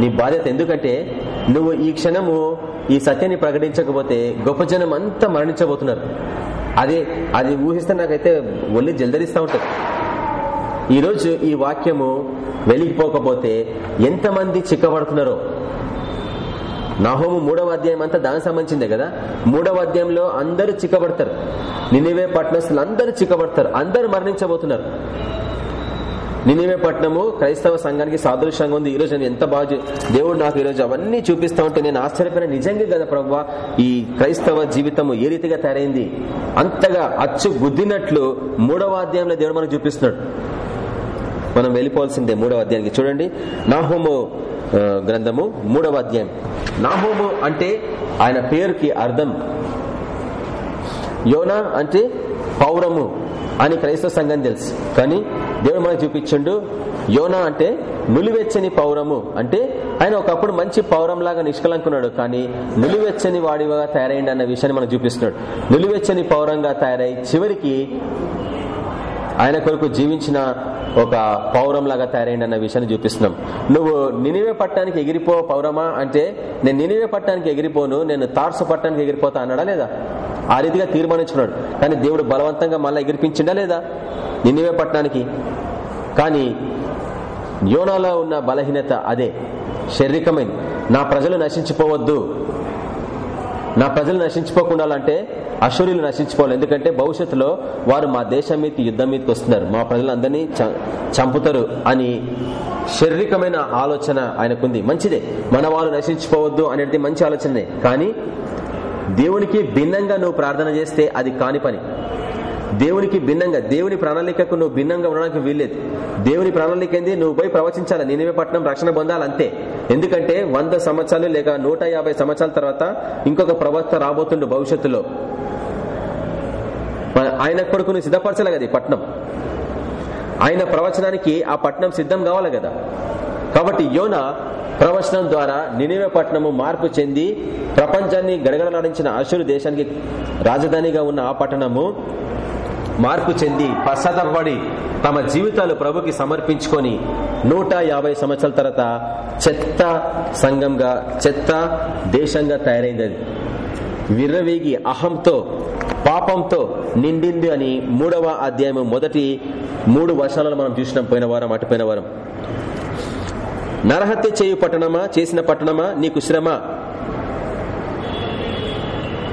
నీ బాధ్యత ఎందుకంటే నువ్వు ఈ క్షణము ఈ సత్యాన్ని ప్రకటించకపోతే గొప్ప జనం అంతా మరణించబోతున్నారు. అదే అది ఊహిస్తే నాకైతే ఒళ్ళు జల్దరిస్తూ ఉంటుంది. ఈరోజు ఈ వాక్యము వెలిగిపోకపోతే ఎంతమంది చిక్కబడుతున్నారో నహోము మూడవ అధ్యాయం అంతా దానికి సంబంధించిందే కదా? మూడవ అధ్యాయంలో అందరూ చిక్కబడతారు. నినివే పట్టణస్తులు అందరూ చిక్కబడతారు. అందరూ మరణించబోతున్నారు. నినివే పట్టణము క్రైస్తవ సంఘానికి సాదృశ్యంగా ఉంది. ఈరోజు నేను ఎంత బాగా దేవుడు నాకు ఈరోజు అవన్నీ చూపిస్తా ఉంటే నేను ఆశ్చర్యపోయిన. నిజంగా కదా ప్రభు ఈ క్రైస్తవ జీవితము ఏ రీతిగా తయారైంది? అంతగా అచ్చు గుద్దినట్లు మూడవ అధ్యాయంలో దేవుడు మనకు చూపిస్తున్నాడు. మనం వెళ్ళిపోవాల్సిందే మూడవ అధ్యాయానికి. చూడండి. నా హోము గ్రంథము మూడవ అధ్యాయం. నాహోము అంటే ఆయన పేరుకి అర్థం. యోనా అంటే పౌరము అని క్రైస్తవ సంఘం తెలుసు. కానీ దేవుడు మనకు చూపించండు యోనా అంటే నులివెచ్చని పౌరము. అంటే ఆయన ఒకప్పుడు మంచి పౌరం లాగా నిష్కలంకున్నాడు కానీ నులివెచ్చని వాడిగా తయారైండి అన్న విషయాన్ని మనం చూపిస్తున్నాడు. నులివెచ్చని పౌరంగా తయారై చివరికి ఆయన కొరకు జీవించిన ఒక పౌరం లాగా తయారైంది అన్న విషయాన్ని చూపిస్తున్నాం. నువ్వు నినివే పట్టణానికి ఎగిరిపో పౌరమా? అంటే నేను నినివే పట్టణానికి ఎగిరిపోను నేను తార్సు పట్టణానికి ఎగిరిపోతా అన్నాడా లేదా? ఆ రీతిగా తీర్మానించున్నాడు కానీ దేవుడు బలవంతంగా మళ్ళీ ఎగిరిపించిండా లేదా? నినివే పట్టణానికి. కానీ యోనాలో ఉన్న బలహీనత అదే. శారీరకమైంది. నా ప్రజలు నశించిపోవద్దు. నా ప్రజలు నశించిపోకుండా అంటే అశూరులు నశించుకోవాలి ఎందుకంటే భవిష్యత్తులో వారు మా దేశం మీద యుద్ధం మీదకి వస్తున్నారు. మా ప్రజలందరినీ చంపుతారు అని శారీరకమైన ఆలోచన ఆయనకుంది. మంచిదే. మన వారు నశించిపోవద్దు అనేది మంచి ఆలోచనే కానీ దేవునికి భిన్నంగా నువ్వు ప్రార్థన చేస్తే అది కాని పని. దేవునికి భిన్నంగా దేవుని ప్రణాళికకు నువ్వు భిన్నంగా ఉండడానికి వీల్లేదు. దేవుని ప్రణాళిక ఏంది? నువ్వు పోయి ప్రవచించాలి? నేనే పట్టణం రక్షణ పొందాలి? అంతే. ఎందుకంటే వంద సంవత్సరాలు లేక నూట సంవత్సరాల తర్వాత ఇంకొక ప్రవక్త రాబోతుండు భవిష్యత్తులో. ఆయన కొడుకుని సిద్ధపరచాలి కదా ఈ పట్నం ఆయన ప్రవచనానికి ఆ పట్నం సిద్ధం కావాలి కదా? కాబట్టి యోన ప్రవచనం ద్వారా నినివే పట్టణము మార్పు చెంది ప్రపంచాన్ని గడగడలాడించిన అశురు దేశానికి రాజధానిగా ఉన్న ఆ పట్టణము మార్పు చెంది పశ్చాత్తపడి తమ జీవితాలు ప్రభుకి సమర్పించుకొని నూట యాభై సంవత్సరాల తర్వాత చెత్త సంఘంగా చెత్త దేశంగా తయారైంది అది అహంతో పాపంతో నిండింది అని మూడవ అధ్యాయం మొదటి మూడు వర్షాలను మనం చూసినాం పోయిన వారం అటుపోయిన వారం. నరహత్య చేయు పట్టణమా చేసిన పట్టణమా నీకు శ్రమ?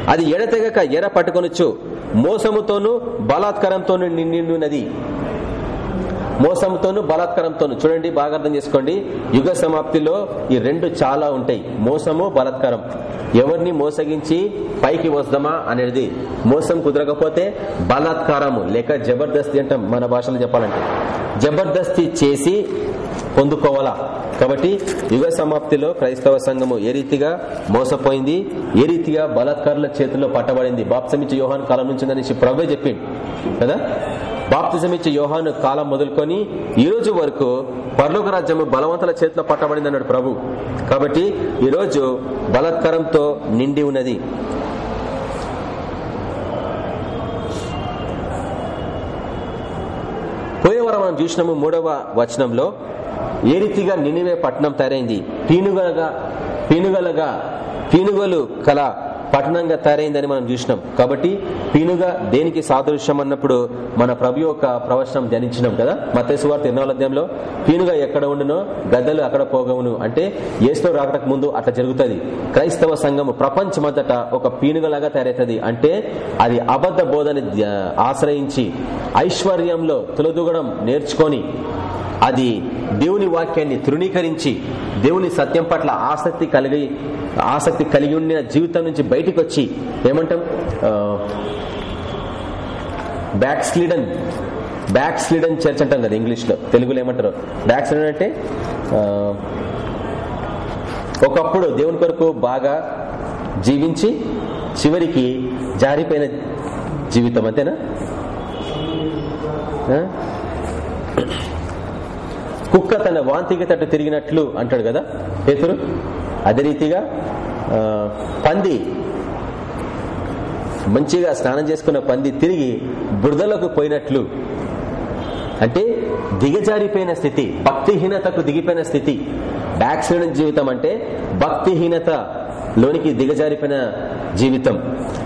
అది ఎడతెగక ఎర పట్టుకొనొచ్చు మోసముతోనూ బలాత్కారంతోనూ నిండినది. మోసంతోను బలాత్కారంతోను. చూడండి బాగా అర్థం చేసుకోండి. యుగ సమాప్తిలో ఈ రెండు చాలా ఉంటాయి. మోసము బలాత్కారం. ఎవరిని మోసగించి పైకి వస్తామా అనేది మోసం కుదరకపోతే బలాత్కారము లేక జబర్దస్తి అంటాం మన భాషలో చెప్పాలంటే. జబర్దస్తి చేసి పొందుకోవాలా? కాబట్టి యుగ సమాప్తిలో క్రైస్తవ సంఘము ఏ రీతిగా మోసపోయింది? ఏ రీతిగా బలాత్కారుల చేతుల్లో పట్టబడింది? బాప్సమిచ్చి యోహాన్ కాలం నుంచి అనేసి ప్రభే చెప్పింది కదా? బాప్తిజమిచ్చే యోహాను కాలం మొదలుకొని ఈ రోజు వరకు పర్లోక రాజ్యము బలవంతుల చేతిలో పట్టబడింది అన్నాడు ప్రభు. కాబట్టి ఈ రోజు నిండి ఉన్నది. పోయేవారం మనం చూసినాము మూడవ వచనంలో ఏ రీతిగా నినివే పట్టణం తయారైంది. పీనుగలగా పీనుగలగా పీనుగలు కల పట్టణంగా తయారైందని మనం చూసినాం. కాబట్టి పీనుగా దేనికి సాదృశ్యం అన్నప్పుడు మన ప్రభు యొక్క ప్రవచనం ధ్యానించినాం కదా? మతేశ్వార్త ఎన్నో అధ్యాయంలో పీనుగా ఎక్కడ ఉండునో గద్దలు అక్కడ పోగవును. అంటే ఏసులో రాకటకు ముందు అట్లా జరుగుతుంది. క్రైస్తవ సంఘం ప్రపంచమంతట ఒక పీనుగలాగా తయారవుతుంది అంటే అది అబద్ధ బోధని ఆశ్రయించి ఐశ్వర్యంలో తులదూగడం నేర్చుకొని అది దేవుని వాక్యాన్ని తృణీకరించి దేవుని సత్యం పట్ల ఆసక్తి కలిగి ఆసక్తి కలిగి ఉండిన జీవితం నుంచి బయటకు వచ్చి ఏమంటాం? Backslidden backslidden church అంటాం కదా ఇంగ్లీష్లో. తెలుగులో ఏమంటారు? బ్యాక్ స్లీడన్ అంటే ఒకప్పుడు దేవుని కొరకు బాగా జీవించి చివరికి జారిపోయిన జీవితం అంతేనా? కుక్క తన వాంతికి తట్టు తిరిగినట్లు అంటాడు కదా పేతురు? అదే రీతిగా పంది మంచిగా స్నానం చేసుకున్న పంది తిరిగి బురదలకు పోయినట్లు. అంటే దిగజారిపోయిన స్థితి భక్తిహీనతకు దిగిపోయిన స్థితి. బ్యాక్సిడెంట్ జీవితం అంటే భక్తిహీనత లోనికి దిగజారిపోయిన జీవితం.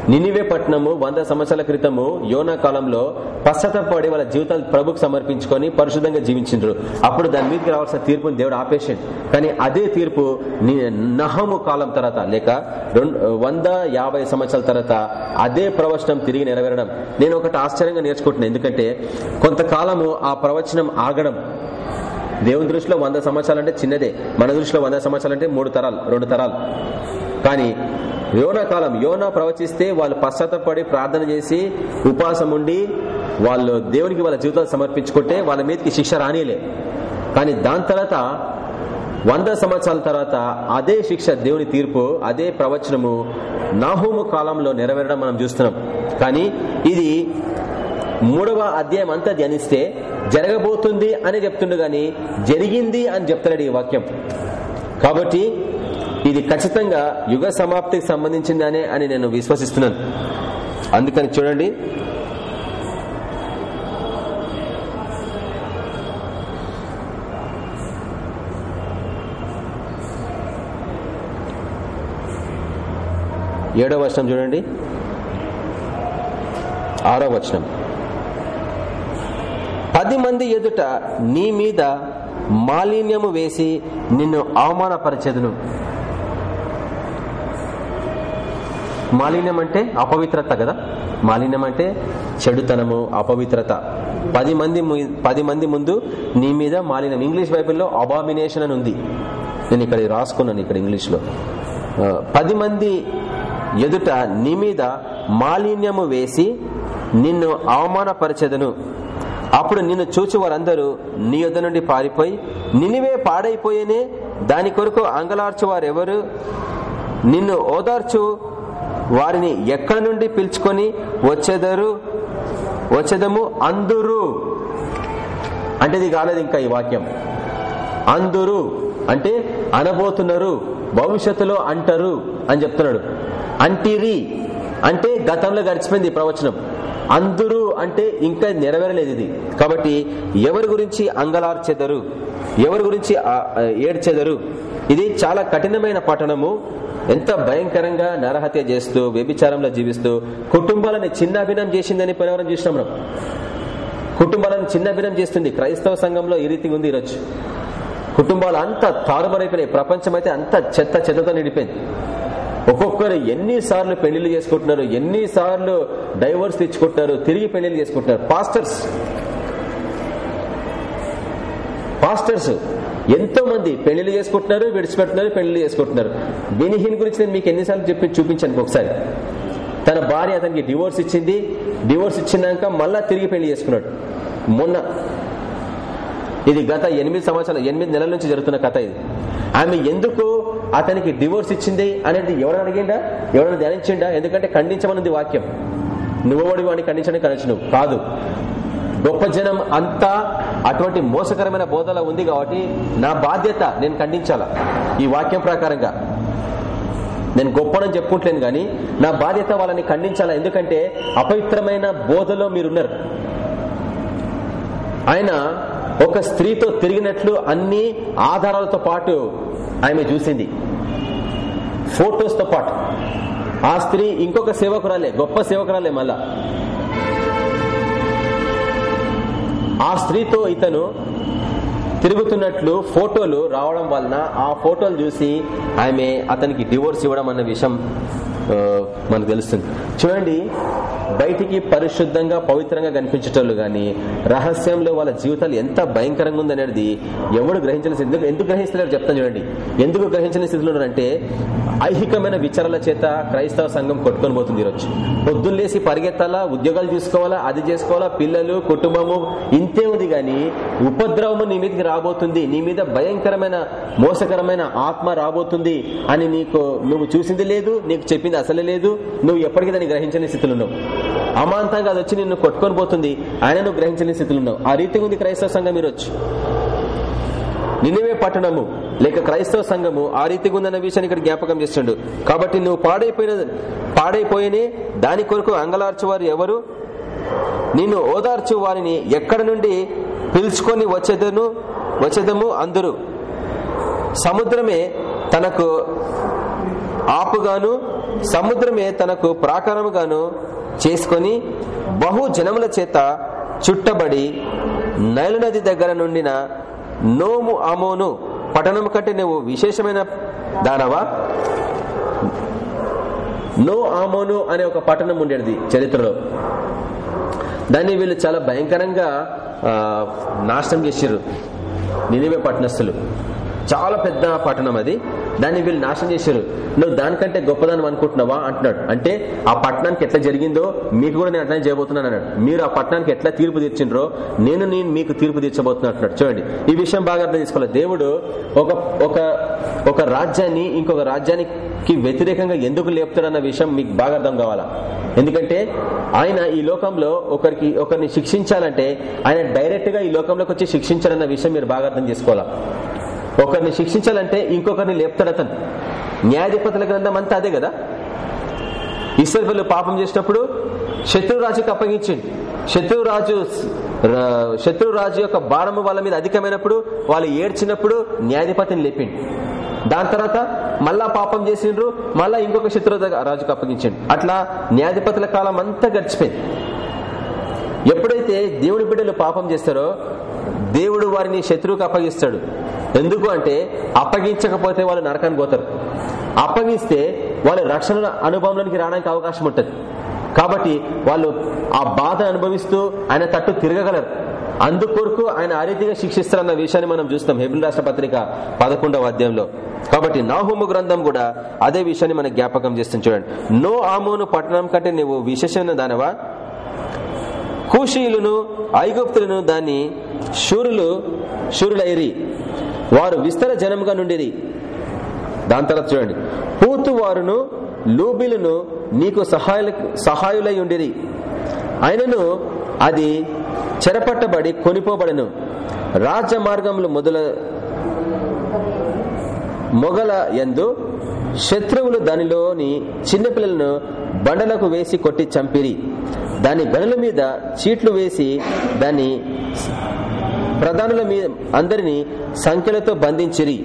నినివే పట్టణము వంద సంవత్సరాల క్రితము యోనా కాలంలో పశ్చాత్తపడి వాళ్ళ జీవితాలు ప్రభుకు సమర్పించుకొని పరిశుద్ధంగా జీవించారు అప్పుడు దాని మీదకి రావాల్సిన తీర్పుని దేవుడు ఆపేషన్ కానీ అదే తీర్పు నహము కాలం తర్వాత లేక వంద యాభై సంవత్సరాల తర్వాత అదే ప్రవచనం తిరిగి నెరవేరడం. నేను ఒకటి ఆశ్చర్యంగా నేర్చుకుంటున్నాను ఎందుకంటే కొంతకాలము ఆ ప్రవచనం ఆగడం దేవుని దృష్టిలో వంద సంవత్సరాలు అంటే చిన్నదే. మన దృష్టిలో వంద సంవత్సరాలు అంటే మూడు తరాలు రెండు తరాలు. కానీ యోనా కాలం యోనా ప్రవచిస్తే వాళ్ళు పశ్చాత్తపడి ప్రార్థన చేసి ఉపాసం ఉండి వాళ్ళు దేవునికి వాళ్ళ జీవితాలు సమర్పించుకుంటే వాళ్ళ మీదకి శిక్ష రానిలే. కానీ దాని తర్వాత వంద సంవత్సరాల తర్వాత అదే శిక్ష దేవుని తీర్పు అదే ప్రవచనము నాహోము కాలంలో నెరవేరడం మనం చూస్తున్నాం. కానీ ఇది మూడవ అధ్యాయం అంతా ధ్యానిస్తే జరగబోతుంది అని చెప్తుండు గాని జరిగింది అని చెప్తాడు ఈ వాక్యం. కాబట్టి ఇది ఖచ్చితంగా యుగ సమాప్తికి సంబంధించిందనే అని నేను విశ్వసిస్తున్నాను. అందుకని చూడండి. ఏడో వచనం చూడండి. ఆరో వచనం. పది మంది ఎదుట నీ మీద మాలిన్యము వేసి నిన్ను అవమానపరిచెదును. మాలిన్యం అంటే అపవిత్రత కదా? మాలిన్యం అంటే చెడుతనము అపవిత్రత. పది మంది పది మంది ముందు నీ మీద మాలిన్యం. ఇంగ్లీష్ బైబిల్లో అబామినేషన్ అని ఉంది. నేను ఇక్కడ రాసుకున్నాను ఇక్కడ ఇంగ్లీష్లో. పది మంది ఎదుట నీ మీద మాలిన్యము వేసి నిన్ను అవమానపరచదును. అప్పుడు నిన్ను చూచి వారందరూ నీ యొద్ నుండి పారిపోయి నినివే పాడైపోయేనే దాని కొరకు అంగలార్చు వారెవరు నిన్ను ఓదార్చు వారిని ఎక్కడి నుండి పిలుచుకొని వచ్చేదరు? వచ్చేదము అందురు. అంటే ఇది కాలేదు ఇంకా ఈ వాక్యం. అందురు అంటే అనబోతున్నారు భవిష్యత్తులో అంటారు అని చెప్తున్నాడు. అంటిరి అంటే గతంలో గడిచిపోయింది ప్రవచనం. అందరూ అంటే ఇంకా నెరవేరలేదు ఇది. కాబట్టి ఎవరి గురించి అంగలార్చెదరు? ఎవరి గురించి ఏడ్చెదరు? ఇది చాలా కఠినమైన పట్టణము ఎంత భయంకరంగా నరహత్య చేస్తూ వ్యభిచారంలో జీవిస్తూ కుటుంబాలని చిన్నాభిన్నం చేసిందని పరివారం చూసినాం మనం. కుటుంబాలను చిన్నభిన్నం చేస్తుంది. క్రైస్తవ సంఘంలో ఈ రీతిగా ఉంది ఈరోజు. కుటుంబాలు అంత తారుమరైపోయినాయి. ప్రపంచం అయితే అంత చెత్త చెత్తతో నిండిపోయింది. ఒక్కొక్కరు ఎన్నిసార్లు పెళ్ళిళ్ళు చేసుకుంటున్నారు ఎన్నిసార్లు డైవర్స్ తెచ్చుకుంటున్నారు తిరిగి పెళ్ళిళ్ళు చేసుకుంటున్నారు. పాస్టర్స్. పాస్టర్స్. ఎంతో మంది పెళ్ళిళ్ళు చేసుకుంటున్నారు విడిచిపెడుతున్నారు పెళ్ళిళ్ళు చేసుకుంటున్నారు. బెనిహిన్ గురించి నేను మీకు ఎన్నిసార్లు చెప్పి చూపించాను ఒకసారి. తన భార్య అతనికి డివోర్స్ ఇచ్చింది. డివోర్స్ ఇచ్చినాక మళ్ళా తిరిగి పెళ్ళి చేసుకున్నాడు. మొన్న. ఇది గత ఎనిమిది సంవత్సరాలు ఎనిమిది నెలల నుంచి జరుగుతున్న కథ ఇది. ఆమె ఎందుకు అతనికి డివోర్స్ ఇచ్చింది అనేది ఎవరైనా అడిగిండా? ఎవరైనా ధ్యానించిండా? ఎందుకంటే ఖండించమన్నది వాక్యం. నువ్వు వాడిని ఖండించడానికి ఖండించు కాదు. గొప్ప జనం అంతా అటువంటి మోసకరమైన బోధలో ఉంది కాబట్టి నా బాధ్యత నేను ఖండించాలా? ఈ వాక్యం ప్రకారంగా. నేను గొప్పనని చెప్పుకుంటలేను కానీ నా బాధ్యత వాళ్ళని ఖండించాలా? ఎందుకంటే అపవిత్రమైన బోధలో మీరున్నారు. ఆయన ఒక స్త్రీతో తిరిగినట్లు అన్ని ఆధారాలతో పాటు ఆమె చూసింది. ఫోటోస్తో పాటు. ఆ స్త్రీ ఇంకొక సేవకురాలే గొప్ప సేవకురాలే మళ్ళా. ఆ స్త్రీతో ఇతను తిరుగుతున్నట్లు ఫోటోలు రావడం వలన ఆ ఫోటోలు చూసి ఆమె అతనికి డివోర్స్ ఇవ్వడం అన్న విషయం మనకు తెలుస్తుంది. చూడండి బయటికి పరిశుద్ధంగా పవిత్రంగా కనిపించేటోళ్ళు గాని రహస్యంలో వాళ్ళ జీవితాలు ఎంత భయంకరంగా ఉందనేది ఎవడు గ్రహించిన ఎందుకు ఎందుకు గ్రహిస్తలేరు? చెప్తాను చూడండి. ఎందుకు గ్రహించిన స్థితిలో అంటే ఐహికమైన విచారాల చేత క్రైస్తవ సంఘం కొట్టుకొని పోతుంది ఈరోజు. పొద్దున్నేసి పరిగెత్తాలా ఉద్యోగాలు చూసుకోవాలా అది చేసుకోవాలా పిల్లలు కుటుంబము ఇంతే ఉంది గాని ఉపద్రవము నీ మీదకి రాబోతుంది. నీ మీద భయంకరమైన మోసకరమైన ఆత్మ రాబోతుంది అని నీకు నువ్వు చూసింది లేదు నీకు చెప్పింది అసలే లేదు. నువ్వు ఎప్పటికీ దాన్ని గ్రహించని స్థితిలో ఉన్నావు. అమాంతంగా అది వచ్చి నిన్ను కొట్టుకొని పోతుంది. ఆయన నువ్వు గ్రహించని స్థితిలో ఉన్నావు. ఆ రీతి ఉంది క్రైస్తవ సంఘం మీరు వచ్చి నిన్నవే పట్టణము లేక క్రైస్తవ సంఘము ఆ రీతిగా ఉందన్న విషయాన్ని ఇక్కడ జ్ఞాపకం చేస్తుండు. కాబట్టి నువ్వు పాడైపోయిన పాడైపోయినే దాని కొరకు అంగలార్చువారు ఎవరు? నిన్ను ఓదార్చు వారిని ఎక్కడ నుండి పిలుచుకొని వచ్చేదను వచ్చేదము? అందరూ. సముద్రమే తనకు ఆపుగాను సముద్రమే తనకు ప్రాకారముగాను చేసుకొని బహు జనముల చేత చుట్టబడి నైలు నది దగ్గర నుండిన నోము అమోను పట్టణం కంటే నువ్వు విశేషమైన దానవా? నో ఆమోను అనే ఒక పట్టణం ఉండేది చరిత్రలో. దాన్ని వీళ్ళు చాలా భయంకరంగా నాశనం చేసారు నినివే పట్టణస్థులు. చాలా పెద్ద పట్టణం అది. దాన్ని వీళ్ళు నాశనం చేశారు. నువ్వు దానికంటే గొప్పదానం అనుకుంటున్నావా? అంటున్నాడు. అంటే ఆ పట్టణానికి ఎట్లా జరిగిందో మీకు కూడా నేను అట్లనే చేయబోతున్నాను అన్నాడు. మీరు ఆ పట్టణానికి ఎట్లా తీర్పు తీర్చిండ్రో నేను నేను మీకు తీర్పు తీర్చబోతున్నా అంటున్నాడు. చూడండి. ఈ విషయం బాగా అర్థం చేసుకోవాలి. దేవుడు ఒక ఒక ఒక రాజ్యాన్ని ఇంకొక రాజ్యానికి వ్యతిరేకంగా ఎందుకు లేపుతాడన్న విషయం మీకు బాగా అర్థం కావాలా? ఎందుకంటే ఆయన ఈ లోకంలో ఒకరికి ఒకరిని శిక్షించాలంటే ఆయన డైరెక్ట్గా ఈ లోకంలోకి వచ్చి శిక్షించాలన్న విషయం మీరు బాగా అర్థం చేసుకోవాలా? ఒకరిని శిక్షించాలంటే ఇంకొకరిని లేపుతాడు అతను. న్యాయాధిపతుల గ్రంథం అంతా అదే కదా? ఇసర్వలు పాపం చేసినప్పుడు శత్రురాజుకి అప్పగించింది శత్రురాజు శత్రురాజు యొక్క భారము వాళ్ళ మీద అధికమైనప్పుడు వాళ్ళు ఏడ్చినప్పుడు న్యాయాధిపతిని లేపిండు. దాని తర్వాత మళ్ళా పాపం చేసిండ్రు మళ్ళా ఇంకొక శత్రు రాజుకు అప్పగించండి. అట్లా న్యాయాధిపతుల కాలం అంతా గడిచిపోయింది. ఎప్పుడైతే దేవుడి బిడ్డలు పాపం చేస్తారో దేవుడు వారిని శత్రువుకి అప్పగిస్తాడు. ఎందుకు అంటే అప్పగించకపోతే వాళ్ళు నరకానికి పోతారు. అప్పగిస్తే వాళ్ళు రక్షణ అనుభవంలోనికి రావడానికి అవకాశం ఉంటుంది. కాబట్టి వాళ్ళు ఆ బాధ అనుభవిస్తూ ఆయన తట్టు తిరగగలరు. అందుకొరకు ఆయన ఆ రీతిగా శిక్షిస్తారన్న విషయాన్ని మనం చూస్తాం హెబిల్ రాష్ట్ర పత్రిక పదకొండవ అధ్యాయంలో. కాబట్టి నాహోము గ్రంథం కూడా అదే విషయాన్ని మనకు జ్ఞాపకం చేస్తుంది చూడండి. నో ఆమోను పట్టణం కంటే నువ్వు విశేషమైన దానవా? కూషీయులను ఐగుప్తులను దాన్ని శూరులు శూరులైరి వారు విస్తర జనముగా నుండిరి. దాని తర్వాత చూడండి. పూతు వారును లూబిలను నీకు సహాయ సహాయులై ఉండిరి. ఆయనను అది చెరపట్టబడి కొనిపోబడను. రాజ మార్గములు మొదల మొగల ఎందు శత్రువులు దానిలోని చిన్నపిల్లలను బండలకు వేసి కొట్టి చంపిరి. దాని గనుల మీద చీట్లు వేసి దాన్ని ప్రధానుల మీద అందరినీ సంఖ్యలతో బంధించిరి.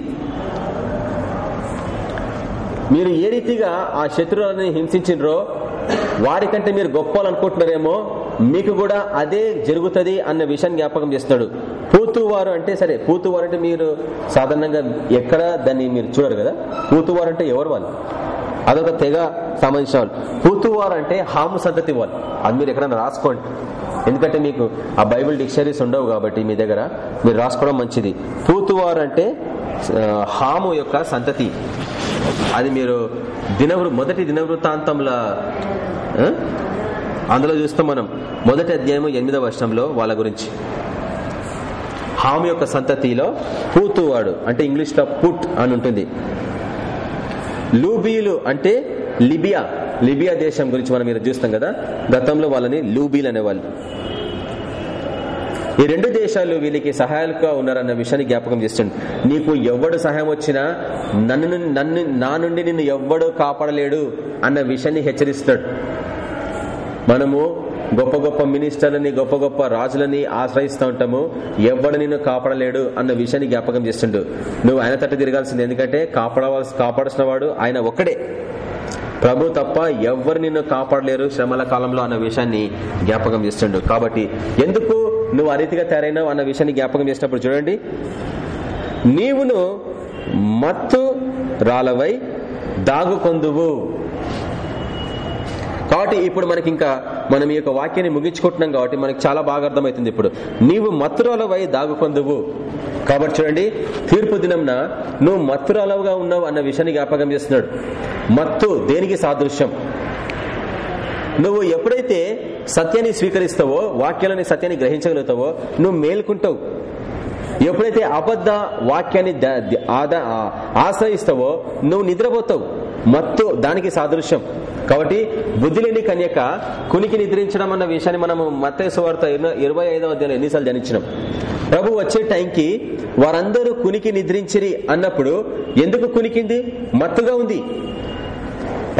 మీరు ఏ రీతిగా ఆ శత్రువులని హింసించినరో వారికంటే మీరు గొప్పాలనుకుంటున్నారేమో మీకు కూడా అదే జరుగుతుంది అన్న విషయాన్ని జ్ఞాపకం చేస్తున్నాడు. పూతువారు అంటే సరే పూతువారు అంటే మీరు సాధారణంగా ఎక్కడ దాన్ని మీరు చూడరు కదా? పూతువారు అంటే ఎవరు వాళ్ళు? అదొక తెగ సంబంధించిన వాళ్ళు పూతువారు అంటే హాము సంతతి వాళ్ళు అది మీరు ఎక్కడైనా రాసుకోండి. ఎందుకంటే మీకు ఆ బైబిల్ డిక్షనరీస్ ఉండవు కాబట్టి మీ దగ్గర మీరు రాసుకోవడం మంచిది. పూతువారు అంటే హాము యొక్క సంతతి. అది మీరు దినవృ మొదటి దినవృత్తాంతంల అందులో చూస్తాం మనం. మొదటి అధ్యాయము ఎనిమిదవ వర్షంలో వాళ్ళ గురించి. హాము యొక్క సంతతిలో పూతువాడు అంటే ఇంగ్లీష్లో పుట్ అని ఉంటుంది. లూబీలు అంటే లిబియా. లిబియా దేశం గురించి మనం మీరు చూస్తాం కదా. గతంలో వాళ్ళని లూబీలు అనేవాళ్ళు. ఈ రెండు దేశాలు వీళ్ళకి సహాయాలుగా ఉన్నారన్న విషయాన్ని జ్ఞాపకం చేస్తుంది నీకు ఎవడు సహాయం వచ్చినా నన్ను నన్ను నా నుండి నిన్ను ఎవ్వడు కాపాడలేడు అన్న విషయాన్ని హెచ్చరిస్తాడు. మనము గొప్ప గొప్ప మినిస్టర్లని గొప్ప గొప్ప రాజులని ఆశ్రయిస్తూ ఉంటాము. ఎవడు నిన్ను కాపాడలేడు అన్న విషయాన్ని జ్ఞాపకం చేస్తుండు. నువ్వు ఆయన తట్టు తిరగాల్సింది ఎందుకంటే కాపాడవలసి కాపాడాల్సిన వాడు ఆయన ఒక్కడే. ప్రభు తప్ప ఎవరు నిన్ను కాపాడలేరు శ్రమల కాలంలో అన్న విషయాన్ని జ్ఞాపకం చేస్తుండు. కాబట్టి ఎందుకు నువ్వు ఆ రీతిగా తయారైనావు అన్న విషయాన్ని జ్ఞాపకం చేసినప్పుడు చూడండి. నీవును మత్తు రాలవై దాగుకొందువు. కాబట్టి ఇప్పుడు మనకి ఇంకా మనం ఈ యొక్క వాక్యాన్ని ముగించుకుంటున్నాం కాబట్టి మనకి చాలా బాగా అర్థమవుతుంది ఇప్పుడు. నీవు మత్తురాలవై దాగుకొందువు. కాబట్టి చూడండి తీర్పు దినంన నువ్వు మత్తురాలవుగా ఉన్నావు అన్న విషయాన్ని జ్ఞాపకం చేస్తున్నాడు. మత్తు దేనికి సాదృశ్యం? నువ్వు ఎప్పుడైతే సత్యాన్ని స్వీకరిస్తావో వాక్యాలని సత్యాన్ని గ్రహించగలుగుతావో నువ్వు మేల్కుంటావు. ఎప్పుడైతే అబద్ధ వాక్యాన్ని ఆశ్రయిస్తావో నువ్వు నిద్రపోతావు. మత్తు దానికి సాదృశ్యం. కాబట్టి బుద్ధి లేని కన్యక కునికి నిద్రించడం అన్న విషయాన్ని మనం మత్తేసు ఇరవై ఐదవ అధ్యాయంలో ఎన్నిసార్లు ధ్యానించినాం. ప్రభు వచ్చే టైంకి వారందరూ కునికి నిద్రించిరి అన్నప్పుడు ఎందుకు కునికింది? మత్తుగా ఉంది.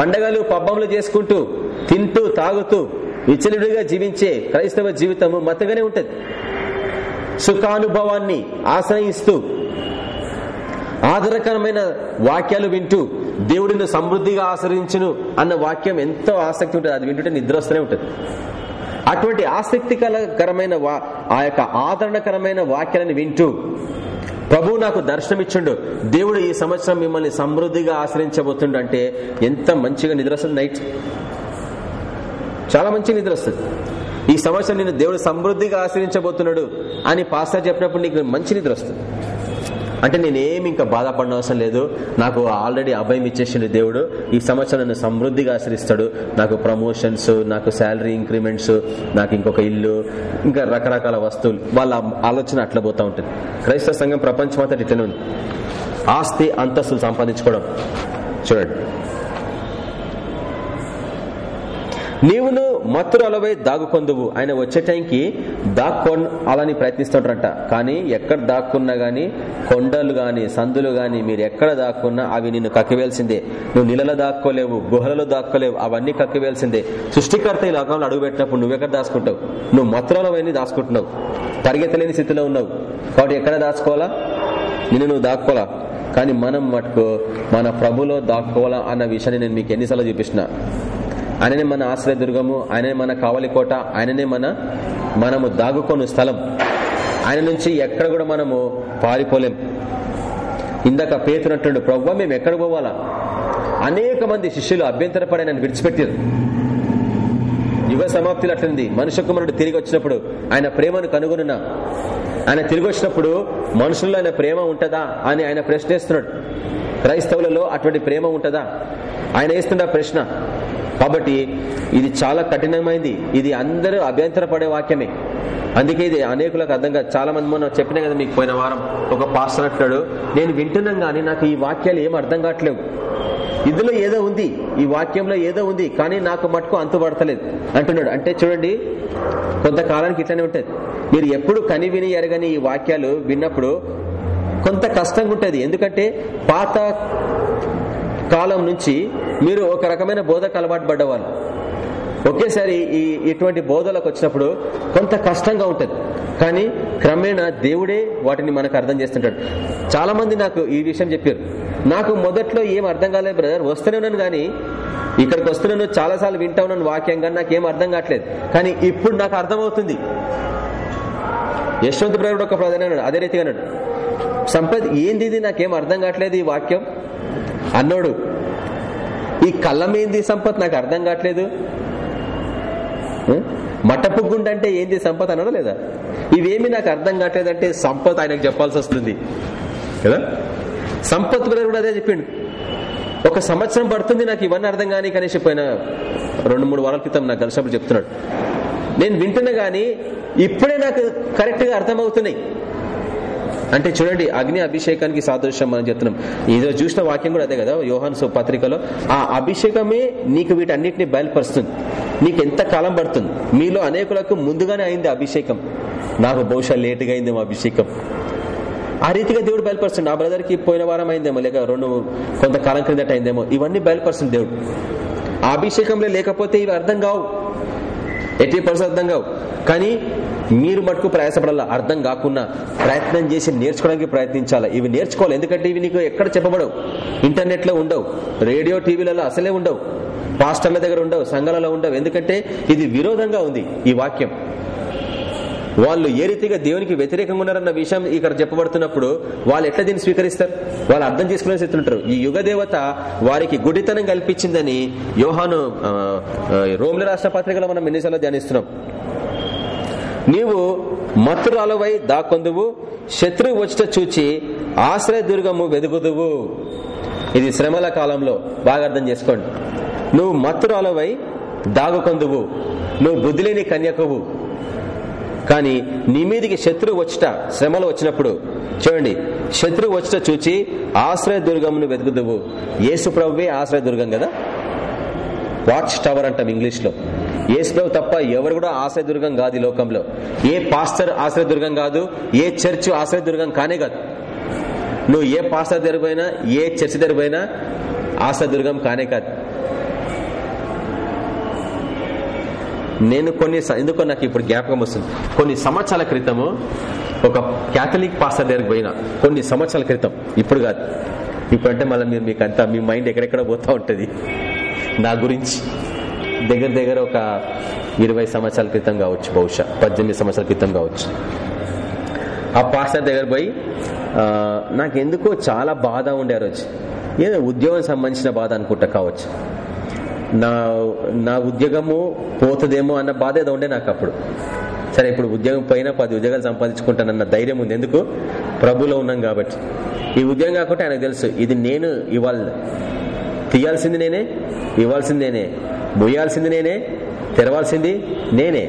పండగలు పబ్బములు చేసుకుంటూ తింటూ తాగుతూ విచలుడిగా జీవించే క్రైస్తవ జీవితము మత్తుగానే ఉంటుంది. సుఖానుభవాన్ని ఆశ్రయిస్తూ ఆదరకరమైన వాక్యాలు వింటూ దేవుడిని సమృద్ధిగా ఆశ్రయించును అన్న వాక్యం ఎంతో ఆసక్తి ఉంటుంది. అది వింటుంటే నిద్ర వస్తూనే ఉంటుంది. అటువంటి ఆసక్తికరమైన వా- ఆ యొక్క ఆదరణకరమైన వాక్యాలను వింటూ ప్రభు నాకు దర్శనమిచ్చుండు. దేవుడు ఈ సంవత్సరం మిమ్మల్ని సమృద్ధిగా ఆశ్రయించబోతుండు అంటే ఎంత మంచిగా నిద్ర వస్తుంది నైట్. చాలా మంచిగా నిద్ర వస్తుంది ఈ సంవత్సరం నేను దేవుడు సమృద్ధిగా ఆశ్రయించబోతున్నాడు అని పాస్టర్ చెప్పినప్పుడు నీకు మంచి నిద్ర వస్తుంది అంటే నేనేమి ఇంకా బాధపడిన అవసరం లేదు. నాకు ఆల్రెడీ అభయం ఇచ్చేసిండు దేవుడు. ఈ సంవత్సరం నన్ను సమృద్ధిగా ఆశ్రయిస్తాడు. నాకు ప్రమోషన్స్ నాకు శాలరీ ఇంక్రిమెంట్స్ నాకు ఇంకొక ఇల్లు ఇంకా రకరకాల వస్తువులు. వాళ్ళ ఆలోచన అట్లా పోతా ఉంటుంది. క్రైస్తవ సంఘం ప్రపంచం అంతా ఇట్లనే ఉంది. ఆస్తి అంతస్తులు సంపాదించుకోవడం. చూడండి. నీవును మత్తురలవై దాగుకొందువు. ఆయన వచ్చే టైంకి దాక్కొన్ అలాని ప్రయత్నిస్తుంటారంట కానీ ఎక్కడ దాక్కున్నా గానీ కొండలు గాని సందులు గాని మీరు ఎక్కడ దాక్కున్నా అవి నిన్ను కక్కివేల్సిందే. నువ్వు నీళ్ళలో దాక్కోలేవు గుహలలో దాక్కోలేవు అవన్నీ కక్కివేల్సిందే. సృష్టికర్త ఈ లోకంలో అడుగుపెట్టినప్పుడు నువ్వెక్కడ దాచుకుంటావు? నువ్వు మత్తురలవైన దాచుకుంటున్నావు. పరిగెత్తలేని స్థితిలో ఉన్నావు. కాబట్టి ఎక్కడ దాచుకోవాలా? నిన్ను నువ్వు దాక్కోవాలా? కానీ మనం మటుకు మన ప్రభులో దాక్కోవాలా అన్న విషయాన్ని నేను మీకు ఎన్నిసార్లు చూపించిన. ఆయననే మన ఆశ్రయదుర్గము ఆయననే మన కావలి కోట ఆయననే మన మనము దాగుకొను స్థలం. ఆయన నుంచి ఎక్కడ కూడా మనము పారిపోలేం. ఇందాక పేతున్నట్టుండు ప్రవ్వ మేము ఎక్కడ పోవాలా? అనేక మంది శిష్యులు అభ్యంతరపడి ఆయన విడిచిపెట్టారు. యుగ సమాప్తిలో అట్లుంది. మనుష్య కుమారుడు తిరిగి వచ్చినప్పుడు ఆయన ప్రేమను కనుగొనున్నా. ఆయన తిరిగి వచ్చినప్పుడు మనుషుల్లో ఆయన ప్రేమ ఉంటదా అని ఆయన ప్రశ్నిస్తున్నాడు. క్రైస్తవులలో అటువంటి ప్రేమ ఉంటదా? ఆయన వేస్తున్న ప్రశ్న. కాబట్టి ఇది చాలా కఠినమైంది. ఇది అందరూ అభ్యంతర పడే వాక్యమే. అందుకే ఇది అనేకులకు అర్థం కాదు. చాలా మంది మొన్న చెప్పినా కదా మీకు పోయిన వారం ఒక పాస్టర్ అంటున్నాడు నేను వింటున్నాం కానీ నాకు ఈ వాక్యాలు ఏం అర్థం కావట్లేవు. ఇందులో ఏదో ఉంది. ఈ వాక్యంలో ఏదో ఉంది. కానీ నాకు మటుకు అంతుపడతలేదు. అంటున్నాడు. అంటే చూడండి కొంతకాలానికి ఇట్లానే ఉంటుంది. మీరు ఎప్పుడు కని విని ఎరగని ఈ వాక్యాలు విన్నప్పుడు కొంత కష్టంగా ఉంటుంది ఎందుకంటే పాత కాలం నుంచి మీరు ఒక రకమైన బోధకు అలవాటు పడ్డవాళ్ళు. ఒకేసారి ఈ ఇటువంటి బోధలకు వచ్చినప్పుడు కొంత కష్టంగా ఉంటుంది. కానీ క్రమేణా దేవుడే వాటిని మనకు అర్థం చేస్తుంటాడు. చాలా మంది నాకు ఈ విషయం చెప్పారు. నాకు మొదట్లో ఏం అర్థం కాలేదు బ్రదర్ వస్తూనే ఉన్నాను కానీ ఇక్కడికి వస్తున్నాను చాలాసార్లు వింటా ఉన్నాను వాక్యం కానీ నాకు ఏం అర్థం కావట్లేదు. కానీ ఇప్పుడు నాకు అర్థమవుతుంది. యశ్వంత్ బ్రదర్ ఒక ప్రధాన అదే రీతిగా అన్నాడు. సంపత్ ఏంది ఇది? నాకేం అర్థం కావట్లేదు ఈ వాక్యం. అన్నోడు ఈ కళ్ళమేంది సంపత్ నాకు అర్థం కావట్లేదు. మటపు అంటే ఏంది సంపత్ అన్నాడు లేదా? ఇవేమి నాకు అర్థం కావట్లేదు అంటే సంపత్ ఆయనకు చెప్పాల్సి వస్తుంది. కదా? సంపత్ బ్రదర్ కూడా అదే చెప్పిండు. ఒక సంవత్సరం పడుతుంది నాకు ఇవన్నీ అర్థం కానీ కనీసం పోయిన రెండు మూడు వారాల క్రితం నాకు కలిసినప్పుడు చెప్తున్నాడు. నేను వింటున్నా గానీ ఇప్పుడే నాకు కరెక్ట్గా అర్థమవుతున్నాయి. అంటే చూడండి అగ్ని అభిషేకానికి సాదృశ్యం మనం చెప్తున్నాం. ఏదో చూసిన వాక్యం కూడా అదే కదా యోహాన్ పత్రికలో. ఆ అభిషేకమే నీకు వీటన్నిటిని బయలుపరుస్తుంది. నీకు ఎంత కాలం పడుతుంది? మీలో అనేకులకు ముందుగానే అయింది అభిషేకం. నాకు బహుశా లేటుగా అయిందేమో అభిషేకం. ఆ రీతిగా దేవుడు బయలుపరుస్తుంది నా బ్రదర్కి పోయిన వారం అయిందేమో లేక రెండు కొంతకాలం క్రిందట అయిందేమో ఇవన్నీ బయలుపరుస్తుంది దేవుడు. ఆ అభిషేకంలో లేకపోతే ఇవి అర్థం కావు. ఎట్టి పరిస్థితి అర్థం కావు. కానీ మీరు మటుకు ప్రయాసపడాల? అర్థం కాకుండా ప్రయత్నం చేసి నేర్చుకోవడానికి ప్రయత్నించాలా? ఇవి నేర్చుకోవాలి. ఎందుకంటే ఇవి నీకు ఎక్కడ చెప్పబడవు? ఇంటర్నెట్లో ఉండవు. రేడియో టీవీలలో అసలే ఉండవు. పాస్టర్ల దగ్గర ఉండవు. సంఘాలలో ఉండవు. ఎందుకంటే ఇది విరోధంగా ఉంది ఈ వాక్యం. వాళ్ళు ఏ రీతిగా దేవునికి వ్యతిరేకంగా ఉన్నారన్న విషయం ఇక్కడ చెప్పబడుతున్నప్పుడు వాళ్ళు ఎట్లా దీన్ని స్వీకరిస్తారు? వాళ్ళు అర్థం చేసుకునే స్థితి ఉంటారు. ఈ యుగ దేవత వారికి గుడితనం కల్పించిందని యోహాను రోమిల రాష్ట్ర పత్రికలో మనం ఎన్నిసార్లు ధ్యానిస్తున్నాం. నీవు మత్తురాలవై దాకొందువు శత్రువు వచ్చిట చూచి ఆశ్రయ దుర్గము వెదుగుదువు. ఇది శ్రమల కాలంలో బాగా అర్థం చేసుకోండి. నువ్వు మత్తురాలవై దాగుకొందువు నువ్వు బుద్ధిలేని కన్యకవు. కానీ నీ మీదికి శత్రువు వచ్చిట శ్రమలు వచ్చినప్పుడు చూడండి శత్రువు వచ్చిట చూచి ఆశ్రయ దుర్గమును వెతుకుదువు యేసు ప్రభువే ఆశ్రయ దుర్గం కదా? వాచ్ టవర్ అంటాం ఇంగ్లీష్లో ఏసుప్రభు తప్ప ఎవరు కూడా ఆశ్రయదుర్గం కాదు ఈ లోకంలో. ఏ పాస్టర్ ఆశ్రయదుర్గం కాదు ఏ చర్చ్ ఆశ్రయదుర్గం కానే కాదు. నువ్వు ఏ పాస్టర్ తెరిపోయినా ఏ చర్చ్ తెరిపోయినా ఆశ్రయదుర్గం కానే కాదు. నేను కొన్ని ఎందుకో నాకు ఇప్పుడు జ్ఞాపకం వస్తుంది. కొన్ని సంవత్సరాల క్రితము ఒక క్యాథలిక్ పాస్టర్ దగ్గరికి పోయినా. కొన్ని సంవత్సరాల క్రితం. ఇప్పుడు కాదు. ఇప్పుడంటే మళ్ళీ మీరు మీకు అంతా మీ మైండ్ ఎక్కడెక్కడ పోతా ఉంటుంది. నా గురించి. దగ్గర దగ్గర ఒక ఇరవై సంవత్సరాల క్రితం కావచ్చు బహుశా పద్దెనిమిది సంవత్సరాల క్రితం కావచ్చు. ఆ పాస్టర్ దగ్గర పోయి నాకెందుకో చాలా బాధ ఉండే రోజు. ఏదో ఉద్యోగం సంబంధించిన బాధ అనుకుంటా కావచ్చు. నా నా ఉద్యోగము పోతుందేమో అన్న బాధ ఏదో ఉండే నాకు అప్పుడు. సరే ఇప్పుడు ఉద్యోగం పోయినా పది ఉద్యోగాలు సంపాదించుకుంటానన్న ధైర్యం ఉంది. ఎందుకు? ప్రభులో ఉన్నాం కాబట్టి. ఈ ఉద్యోగం కాకుండా ఆయనకు తెలుసు ఇది నేను ఇవాళ తీయాల్సింది నేనే ఇవ్వాల్సింది నేనే మొయ్యాల్సింది నేనే తెరవాల్సింది నేనే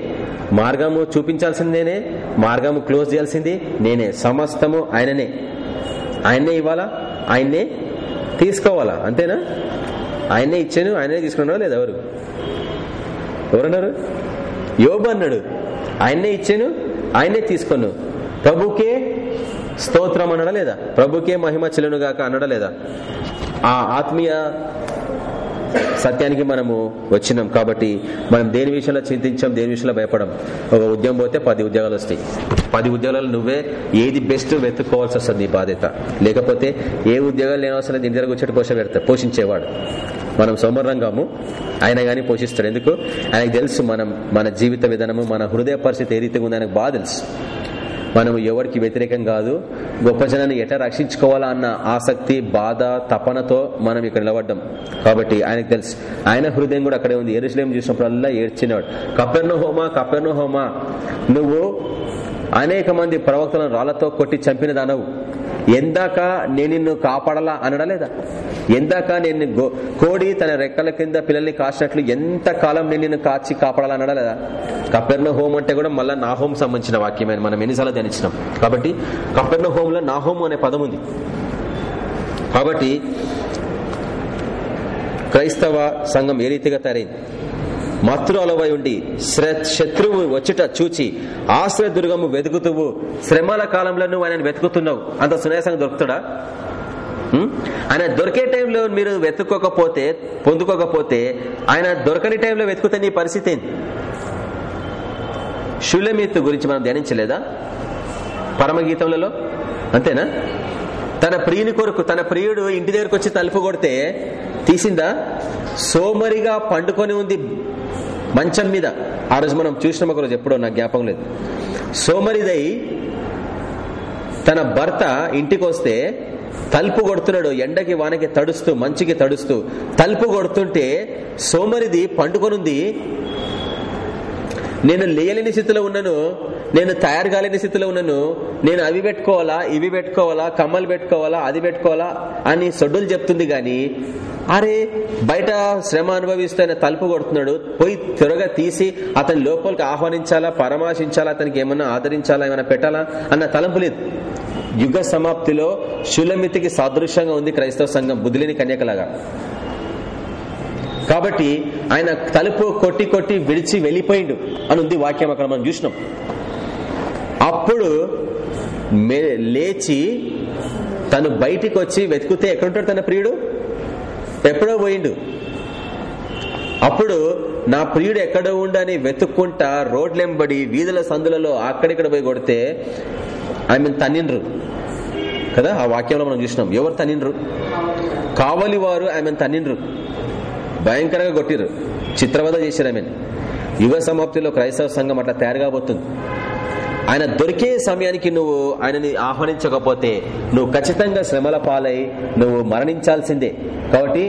మార్గము చూపించాల్సింది నేనే మార్గము క్లోజ్ చేయాల్సింది నేనే సమస్తము ఆయననే. ఆయన్నే ఇవ్వాలా? ఆయన్నే తీసుకోవాలా? అంతేనా? ఆయన్నే ఇచ్చాను ఆయనే తీసుకున్నాడు లేదు ఎవరు? ఎవరన్నారు? యోబు అన్నాడు ఆయన్నే ఇచ్చాను ఆయనే తీసుకున్నాను ప్రభుకే స్తోత్రం అనడా లేదా? ప్రభుకే మహిమ చెల్లును గాక అనడా లేదా? ఆ ఆత్మీయ సత్యానికి మనము వచ్చినాం కాబట్టి మనం దేని విషయంలో చింతించాం దేని విషయంలో భయపడం? ఒక ఉద్యోగం పోతే పది ఉద్యోగాలు వస్తాయి. పది ఉద్యోగాలు నువ్వే ఏది బెస్ట్ వెతుక్కోవాల్సి వస్తుంది నీ బాధ్యత. లేకపోతే ఏ ఉద్యోగాలు లేని అవసరం దీని దగ్గర వచ్చేట పోష పెడతా పోషించేవాడు. మనం సోమరంగాము ఆయన గాని పోషిస్తాడు. ఎందుకు? ఆయనకు తెలుసు మనం మన జీవిత విధానము మన హృదయ పరిస్థితి ఏ రీతిగా ఉంది ఆయనకు బాగా తెలుసు. మనము ఎవరికి వ్యతిరేకం కాదు గొప్ప జనాన్ని ఎట్లా రక్షించుకోవాలా అన్న ఆసక్తి బాధ తపనతో మనం ఇక్కడ నిలబడ్డాం. కాబట్టి ఆయనకు తెలుసు. ఆయన హృదయం కూడా అక్కడే ఉంది. ఎరుసలేం చూసినప్పుడల్లా ఏడ్చినవాడు కపెర్ను హోమా కపెర్ను హోమా నువ్వు అనేక మంది ప్రవక్తలను రాళ్ళతో కొట్టి చంపిన దానవు. ఎందాక నేను నిన్ను కాపాడాలా అనడా లేదా? ఎందాక నేను కోడి తన రెక్కల కింద పిల్లల్ని కాచినట్లు ఎంత కాలం నేను నిన్ను కాచి కాపాడాలా అనడా లేదా? కపెర్ణ హోమ్ అంటే కూడా మళ్ళీ నా హోమ్ సంబంధించిన వాక్యమే మనం ఎన్నిసార్లు ధ్యానించినాం. కాబట్టి కపెర్ణ హోమ్లో నా హోమ్ అనే పదం ఉంది. కాబట్టి క్రైస్తవ సంఘం ఏ రీతిగా తయారైంది? మత్రు అలవై ఉండి శత్రువు వచ్చుట చూచి ఆశ్రయ దుర్గము వెతుకుతువు. శ్రమల కాలంలో నువ్వు ఆయన వెతుకుతున్నావు. అంత సునాయాసంగా దొరుకుతాడా? ఆయన దొరికే టైంలో మీరు వెతుక్కోకపోతే పొందుకోకపోతే ఆయన దొరకని టైంలో వెతుకుతే నీ పరిస్థితి ఏంటి షులమిత్ గురించి మనం ధ్యానించలేదా? పరమగీతములలో అంతేనా? తన ప్రియుని కొరకు తన ప్రియుడు ఇంటి దగ్గరకు వచ్చి తలుపు కొడితే తీసిందా? సోమరిగా పండుకొని ఉంది మంచం మీద. ఆ రోజు మనం చూసినాం ఒక రోజు ఎప్పుడో నాకు జ్ఞాపకం లేదు. సోమరిదై తన భర్త ఇంటికి వస్తే తలుపు కొడుతున్నాడు. ఎండకి వానకి తడుస్తూ మంచికి తడుస్తూ తలుపు కొడుతుంటే సోమరిది పండుకొనుంది. నేను లేయలేని స్థితిలో ఉన్నాను. నేను తయారు కాలేని స్థితిలో ఉన్నాను. నేను అవి పెట్టుకోవాలా ఇవి పెట్టుకోవాలా కమ్మలు పెట్టుకోవాలా అది పెట్టుకోవాలా అని సొడ్డులు చెప్తుంది గాని అరే బయట శ్రమ అనుభవిస్తూ తలుపు కొడుతున్నాడు. పోయి త్వరగా తీసి అతని లోపలికి ఆహ్వానించాలా పరామర్శించాలా అతనికి ఏమన్నా ఆదరించాలా ఏమైనా పెట్టాలా అన్న తలంపు లేదు. యుగ సమాప్తిలో శులమితికి సాదృశ్యంగా ఉంది క్రైస్తవ సంఘం బుద్ధిలేని కన్యకలాగా. కాబట్టి ఆయన తలుపు కొట్టి కొట్టి విడిచి వెళ్ళిపోయిండు అని ఉంది వాక్యం అక్కడ మనం చూసినాం. అప్పుడు మే- లేచి తను బయటికి వచ్చి వెతుకుతే ఎక్కడుంటాడు తన ప్రియుడు? ఎప్పుడో పోయిండు. అప్పుడు నా ప్రియుడు ఎక్కడ ఉండని వెతుక్కుంటా రోడ్లెంబడి వీధుల సందులలో అక్కడిక్కడ పోయి కొడితే ఆమె తన్నిండ్రు. కదా? ఆ వాక్యంలో మనం చూసినాం. ఎవరు తన్నిండ్రు? కావలి వారు ఆమెను తన్నిండ్రు. భయంకరంగా కొట్టిరు చిత్రవద చేశారు ఆమె యుగ సమాప్తిలో క్రైస్తవ సంఘం అట్లా తయారు కాబోతుంది ఆయన దొరికే సమయానికి నువ్వు ఆయనని ఆహ్వానించకపోతే నువ్వు ఖచ్చితంగా శ్రమల పాలై నువ్వు మరణించాల్సిందే. కాబట్టి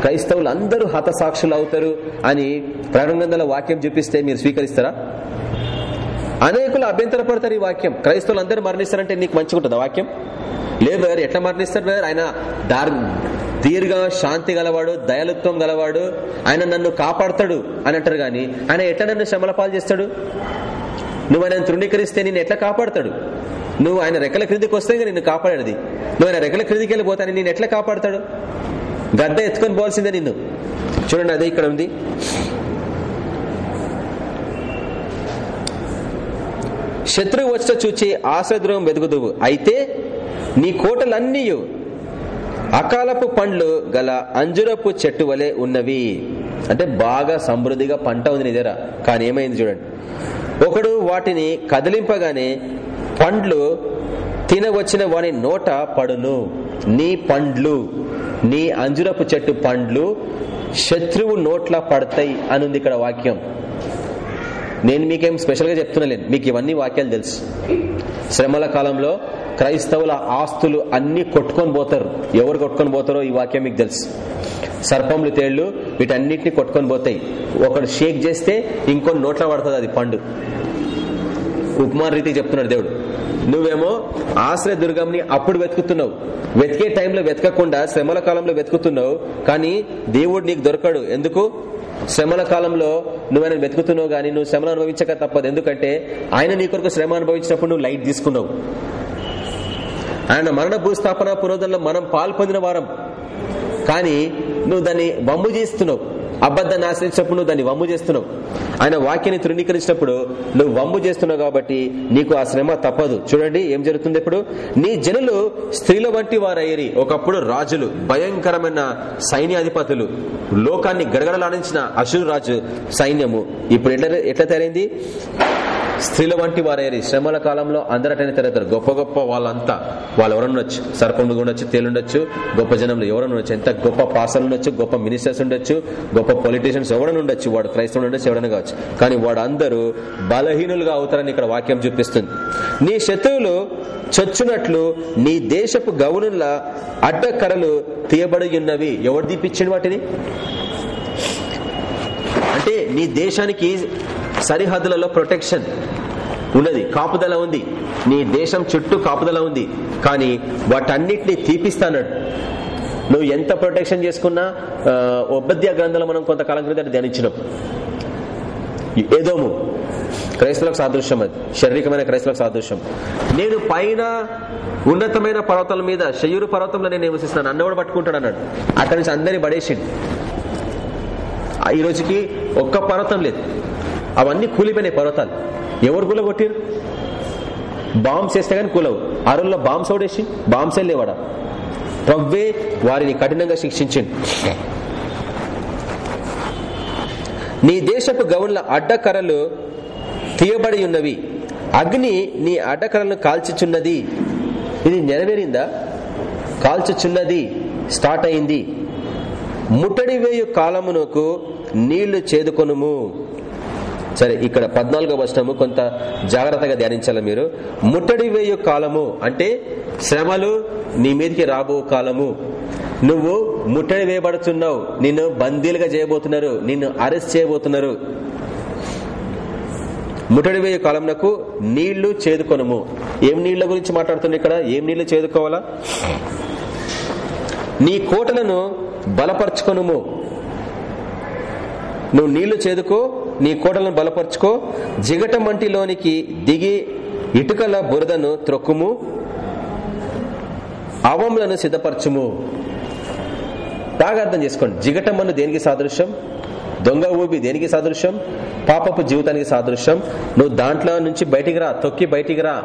క్రైస్తవులు అందరూ హతసాక్షులు అవుతారు అని ప్రారంభంలో వాక్యం చూపిస్తే మీరు స్వీకరిస్తారా? అనేకులు అభ్యంతర పడతారు ఈ వాక్యం. క్రైస్తవులు అందరూ మరణిస్తారంటే నీకు మంచిగా ఉంటుంది వాక్యం? లేదు బ్రదర్ ఎట్లా మరణిస్తారు బ్రదర్? ఆయన దార్ దీర్ఘ శాంతి గలవాడు దయాలుత్వం గలవాడు ఆయన నన్ను కాపాడతాడు అని అంటారు గాని ఆయన ఎట్లా నన్ను శ్రమల పాలు చేస్తాడు? నువ్వు ఆయన తృణీకరిస్తే నేను ఎట్లా కాపాడతాడు? నువ్వు ఆయన రెక్కల క్రిందికి వస్తే నిన్ను కాపాడేది. నువ్వు ఆయన రెక్కల క్రిందికి వెళ్ళిపోతాను నేను ఎట్లా కాపాడతాడు? గద్ద ఎత్తుకొని పోవాల్సిందే నిన్ను. చూడండి అదే ఇక్కడ ఉంది. శత్రువు వచ్చట చూచి ఆశ్రద్రోహం వెతుకుదువు. అయితే నీ కోటలన్నీ అకాలపు పండ్లు గల అంజురపు చెట్టు వలె ఉన్నవి. అంటే బాగా సమృద్ధిగా పంట ఉంది నీ దగ్గర. కానీ ఏమైంది చూడండి. ఒకడు వాటిని కదిలింపగానే పండ్లు తినవచ్చిన వాని నోట పడును. నీ పండ్లు నీ అంజురపు చెట్టు పండ్లు శత్రువు నోట్ల పడతాయి అనుంది ఇక్కడ వాక్యం. నేను మీకేం స్పెషల్గా చెప్తున్నా లేను మీకు ఇవన్నీ వాక్యాలు తెలుసు. శ్రమల కాలంలో క్రైస్తవుల ఆస్తులు అన్ని కొట్టుకొని పోతారు. ఎవరు కొట్టుకొని పోతారో ఈ వాక్యం మీకు తెలుసు. సర్పములు తేళ్ళు వీటన్నిటిని కొట్టుకొని పోతాయి. ఒకడు షేక్ చేస్తే ఇంకొన్ని నోట్లో పడుతుంది అది పండు. ఉపమాన రీతి చెప్తున్నాడు దేవుడు. నువ్వేమో ఆశ్రయ దుర్గంని అప్పుడు వెతుకుతున్నావు. వెతికే టైంలో వెతకకుండా శ్రమల కాలంలో వెతుకుతున్నావు. కానీ దేవుడు నీకు దొరకడు. ఎందుకు? శ్రమల కాలంలో నువ్వు ఆయన వెతుకుతున్నావు కానీ నువ్వు శ్రమలు అనుభవించక తప్పదు. ఎందుకంటే ఆయన నీ కొరకు శ్రమ అనుభవించినప్పుడు నువ్వు లైట్ తీసుకున్నావు. ఆయన మరణ భూస్థాపన పురోధంలో మనం పాల్పొందిన వారం. కానీ నువ్వు దాన్ని వమ్ము చేస్తున్నావు. అబద్ధాన్ని ఆశ్రయించినప్పుడు నువ్వు దాన్ని వమ్ము చేస్తున్నావు. ఆయన వాక్యాన్ని తృణీకరించినప్పుడు నువ్వు వమ్ము చేస్తున్నావు కాబట్టి నీకు ఆ శ్రమ తప్పదు. చూడండి ఏం జరుగుతుంది ఇప్పుడు? నీ జనులు స్త్రీల వంటి వారయ్యేరి. ఒకప్పుడు రాజులు భయంకరమైన సైన్యాధిపతులు. లోకాన్ని గడగడలాడించిన అశురు రాజు సైన్యము. ఇప్పుడు ఎట్లా ఎట్లా తయారైంది? స్త్రీల వంటి వారేరి శ్రమల కాలంలో అందరటైన తిరుగుతారు. గొప్ప గొప్ప వాళ్ళంతా. వాళ్ళు ఎవరన్నా ఉండొచ్చు. సర్పండు ఉండొచ్చు తేలుండొచ్చు గొప్ప జనంలో ఎవరన్నా ఉండొచ్చు. ఎంత గొప్ప పాసలు ఉండొచ్చు గొప్ప మినిస్టర్స్ ఉండొచ్చు గొప్ప పొలిటీషియన్స్ ఎవరైనా ఉండొచ్చు. వాడు క్రైస్తవుడు ఉండొచ్చు ఎవరైనా కావచ్చు. కానీ వాడు అందరూ బలహీనులుగా అవుతారని ఇక్కడ వాక్యం చూపిస్తుంది. నీ శత్రువులు చొచ్చునట్లు నీ దేశపు గౌనుల అడ్డకరలు తీయబడి ఉన్నవి ఎవరు తీపిచ్చిండు వాటిని? అంటే నీ దేశానికి సరిహద్దులలో ప్రొటెక్షన్ ఉన్నది కాపుదల ఉంది. నీ దేశం చుట్టూ కాపుదల ఉంది. కానీ వాటన్నిటిని తీపిస్తానడు నువ్వు ఎంత ప్రొటెక్షన్ చేసుకున్నా ఉపద్య గ్రంథంలో మనం కొంతకాలం క్రితం ధ్యానించినాం. ఏదోము. క్రైస్తవులకు సాదృశ్యం అది. శారీరకమైన క్రైస్తవులకు సాదృశ్యం. నేను పైన ఉన్నతమైన పర్వతాల మీద శయూరు పర్వతంలో నేను నివసిస్తున్నాను. అన్న కూడా పట్టుకుంటాడు అన్నాడు. అక్కడి నుంచి అందరినీ పడేసిండు. ఈ రోజుకి ఒక్క పర్వతం లేదు. అవన్నీ కూలిపోయినాయి పర్వతాలు. ఎవరు కూలగొట్టిరు? బాంబ్స్ వేస్తే కానీ కూలవు. అరుల్లో బాంబ్స్ ఓడేసి బాంబ్స్ లేవాడా? ప్రవ్వే వారిని కఠినంగా శిక్షించింది నీ దేశపు గవుళ్ళ అడ్డకరలు తీయబడి ఉన్నవి. అగ్ని నీ అడ్డకరలను కాల్చుచున్నది. ఇది నెరవేరిందా? కాల్చుచున్నది. స్టార్ట్ అయింది. ముట్టడి వేయు కాలమునకు నీళ్ళు చేదుకొనుము. సరే ఇక్కడ పద్నాలుగో వచనము కొంత జాగ్రత్తగా ధ్యానించాలి మీరు? ముట్టడి వేయు కాలము అంటే శ్రమలు నీ మీదకి రాబో కాలము. నువ్వు ముట్టడి వేయబడుతున్నావు నిన్ను బందీలుగా చేయబోతున్నారు నిన్ను అరెస్ట్ చేయబోతున్నారు. ముట్టడి వేయు కాలంకు నీళ్ళు చేదుకొనము. ఏం నీళ్ళ గురించి మాట్లాడుతుంది ఇక్కడ? ఏం నీళ్ళు చేదుకోవాలా? నీ కోటలను బలపరచుకొనుము. నువ్వు నీళ్ళు చేదుకో నీ కోటలను బలపరుచుకో. జిగట మంటిలోనికి దిగి ఇటుకల బురదను త్రొక్కుము. అవములను సిద్ధపరచుము. బాగా అర్థం చేసుకోండి జిగటమ్మను దేనికి సాదృశ్యం? దొంగ ఊబి దేనికి సాదృశ్యం? పాపపు జీవితానికి సాదృశ్యం. నువ్వు దాంట్లో నుంచి బయటికి రా తొక్కి బయటికి రా.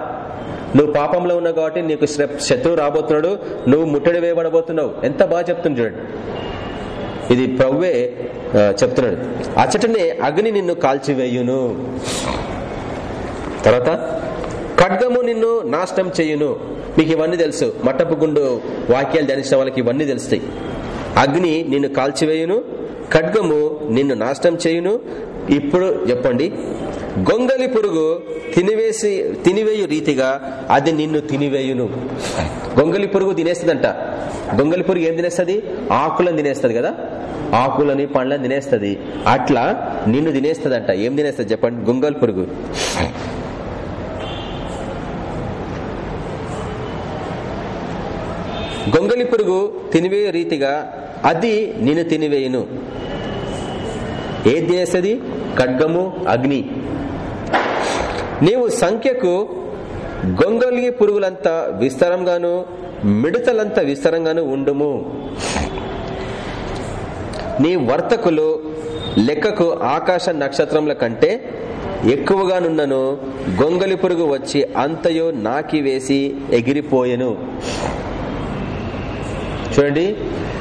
నువ్వు పాపంలో ఉన్నావు కాబట్టి నీకు శత్రువు రాబోతున్నాడు. నువ్వు ముట్టడి వేయబడబోతున్నావు. ఎంత బాగా చెప్తుంది చూడండి. ఇది ప్రవ్వే చెప్తున్నాడు. అచ్చటనే అగ్ని నిన్ను కాల్చివేయును. తర్వాత ఖడ్గము నిన్ను నాశనం చేయును. మీకు ఇవన్నీ తెలుసు. మట్టపు గుండు వాక్యాలు ధ్యానించిన వాళ్ళకి ఇవన్నీ తెలుస్తాయి. అగ్ని నిన్ను కాల్చివేయును ఖడ్గము నిన్ను నాశనం చేయును. ఇప్పుడు చెప్పండి. గొంగలి పురుగు తినివేసి తినివేయు రీతిగా అది నిన్ను తినివేయును. గొంగలి పురుగు తినేస్తుందంట. గొంగలి పురుగు ఏం తినేస్తుంది? ఆకులను తినేస్తుంది కదా? ఆకులని పండ్లని తినేస్తుంది. అట్లా నిన్ను తినేస్తుందంట. ఏం తినేస్తుంది చెప్పండి? గొంగలి పురుగు. గొంగలి పురుగు తినివే రీతిగా అది నిన్ను తినివేయును. ఏది తినేస్తుంది? ఖడ్గము అగ్ని. నీవు సంఖ్యకు గొంగలి పురుగులంతా విస్తారంగాను మిడతలంతా విస్తారంగాను ఉండుము. నీ వర్తకులు లెక్కకు ఆకాశ నక్షత్రముల కంటే ఎక్కువగానున్నను గొంగలి పురుగు వచ్చి అంతయో నాకి వేసి ఎగిరిపోయెను. చూడండి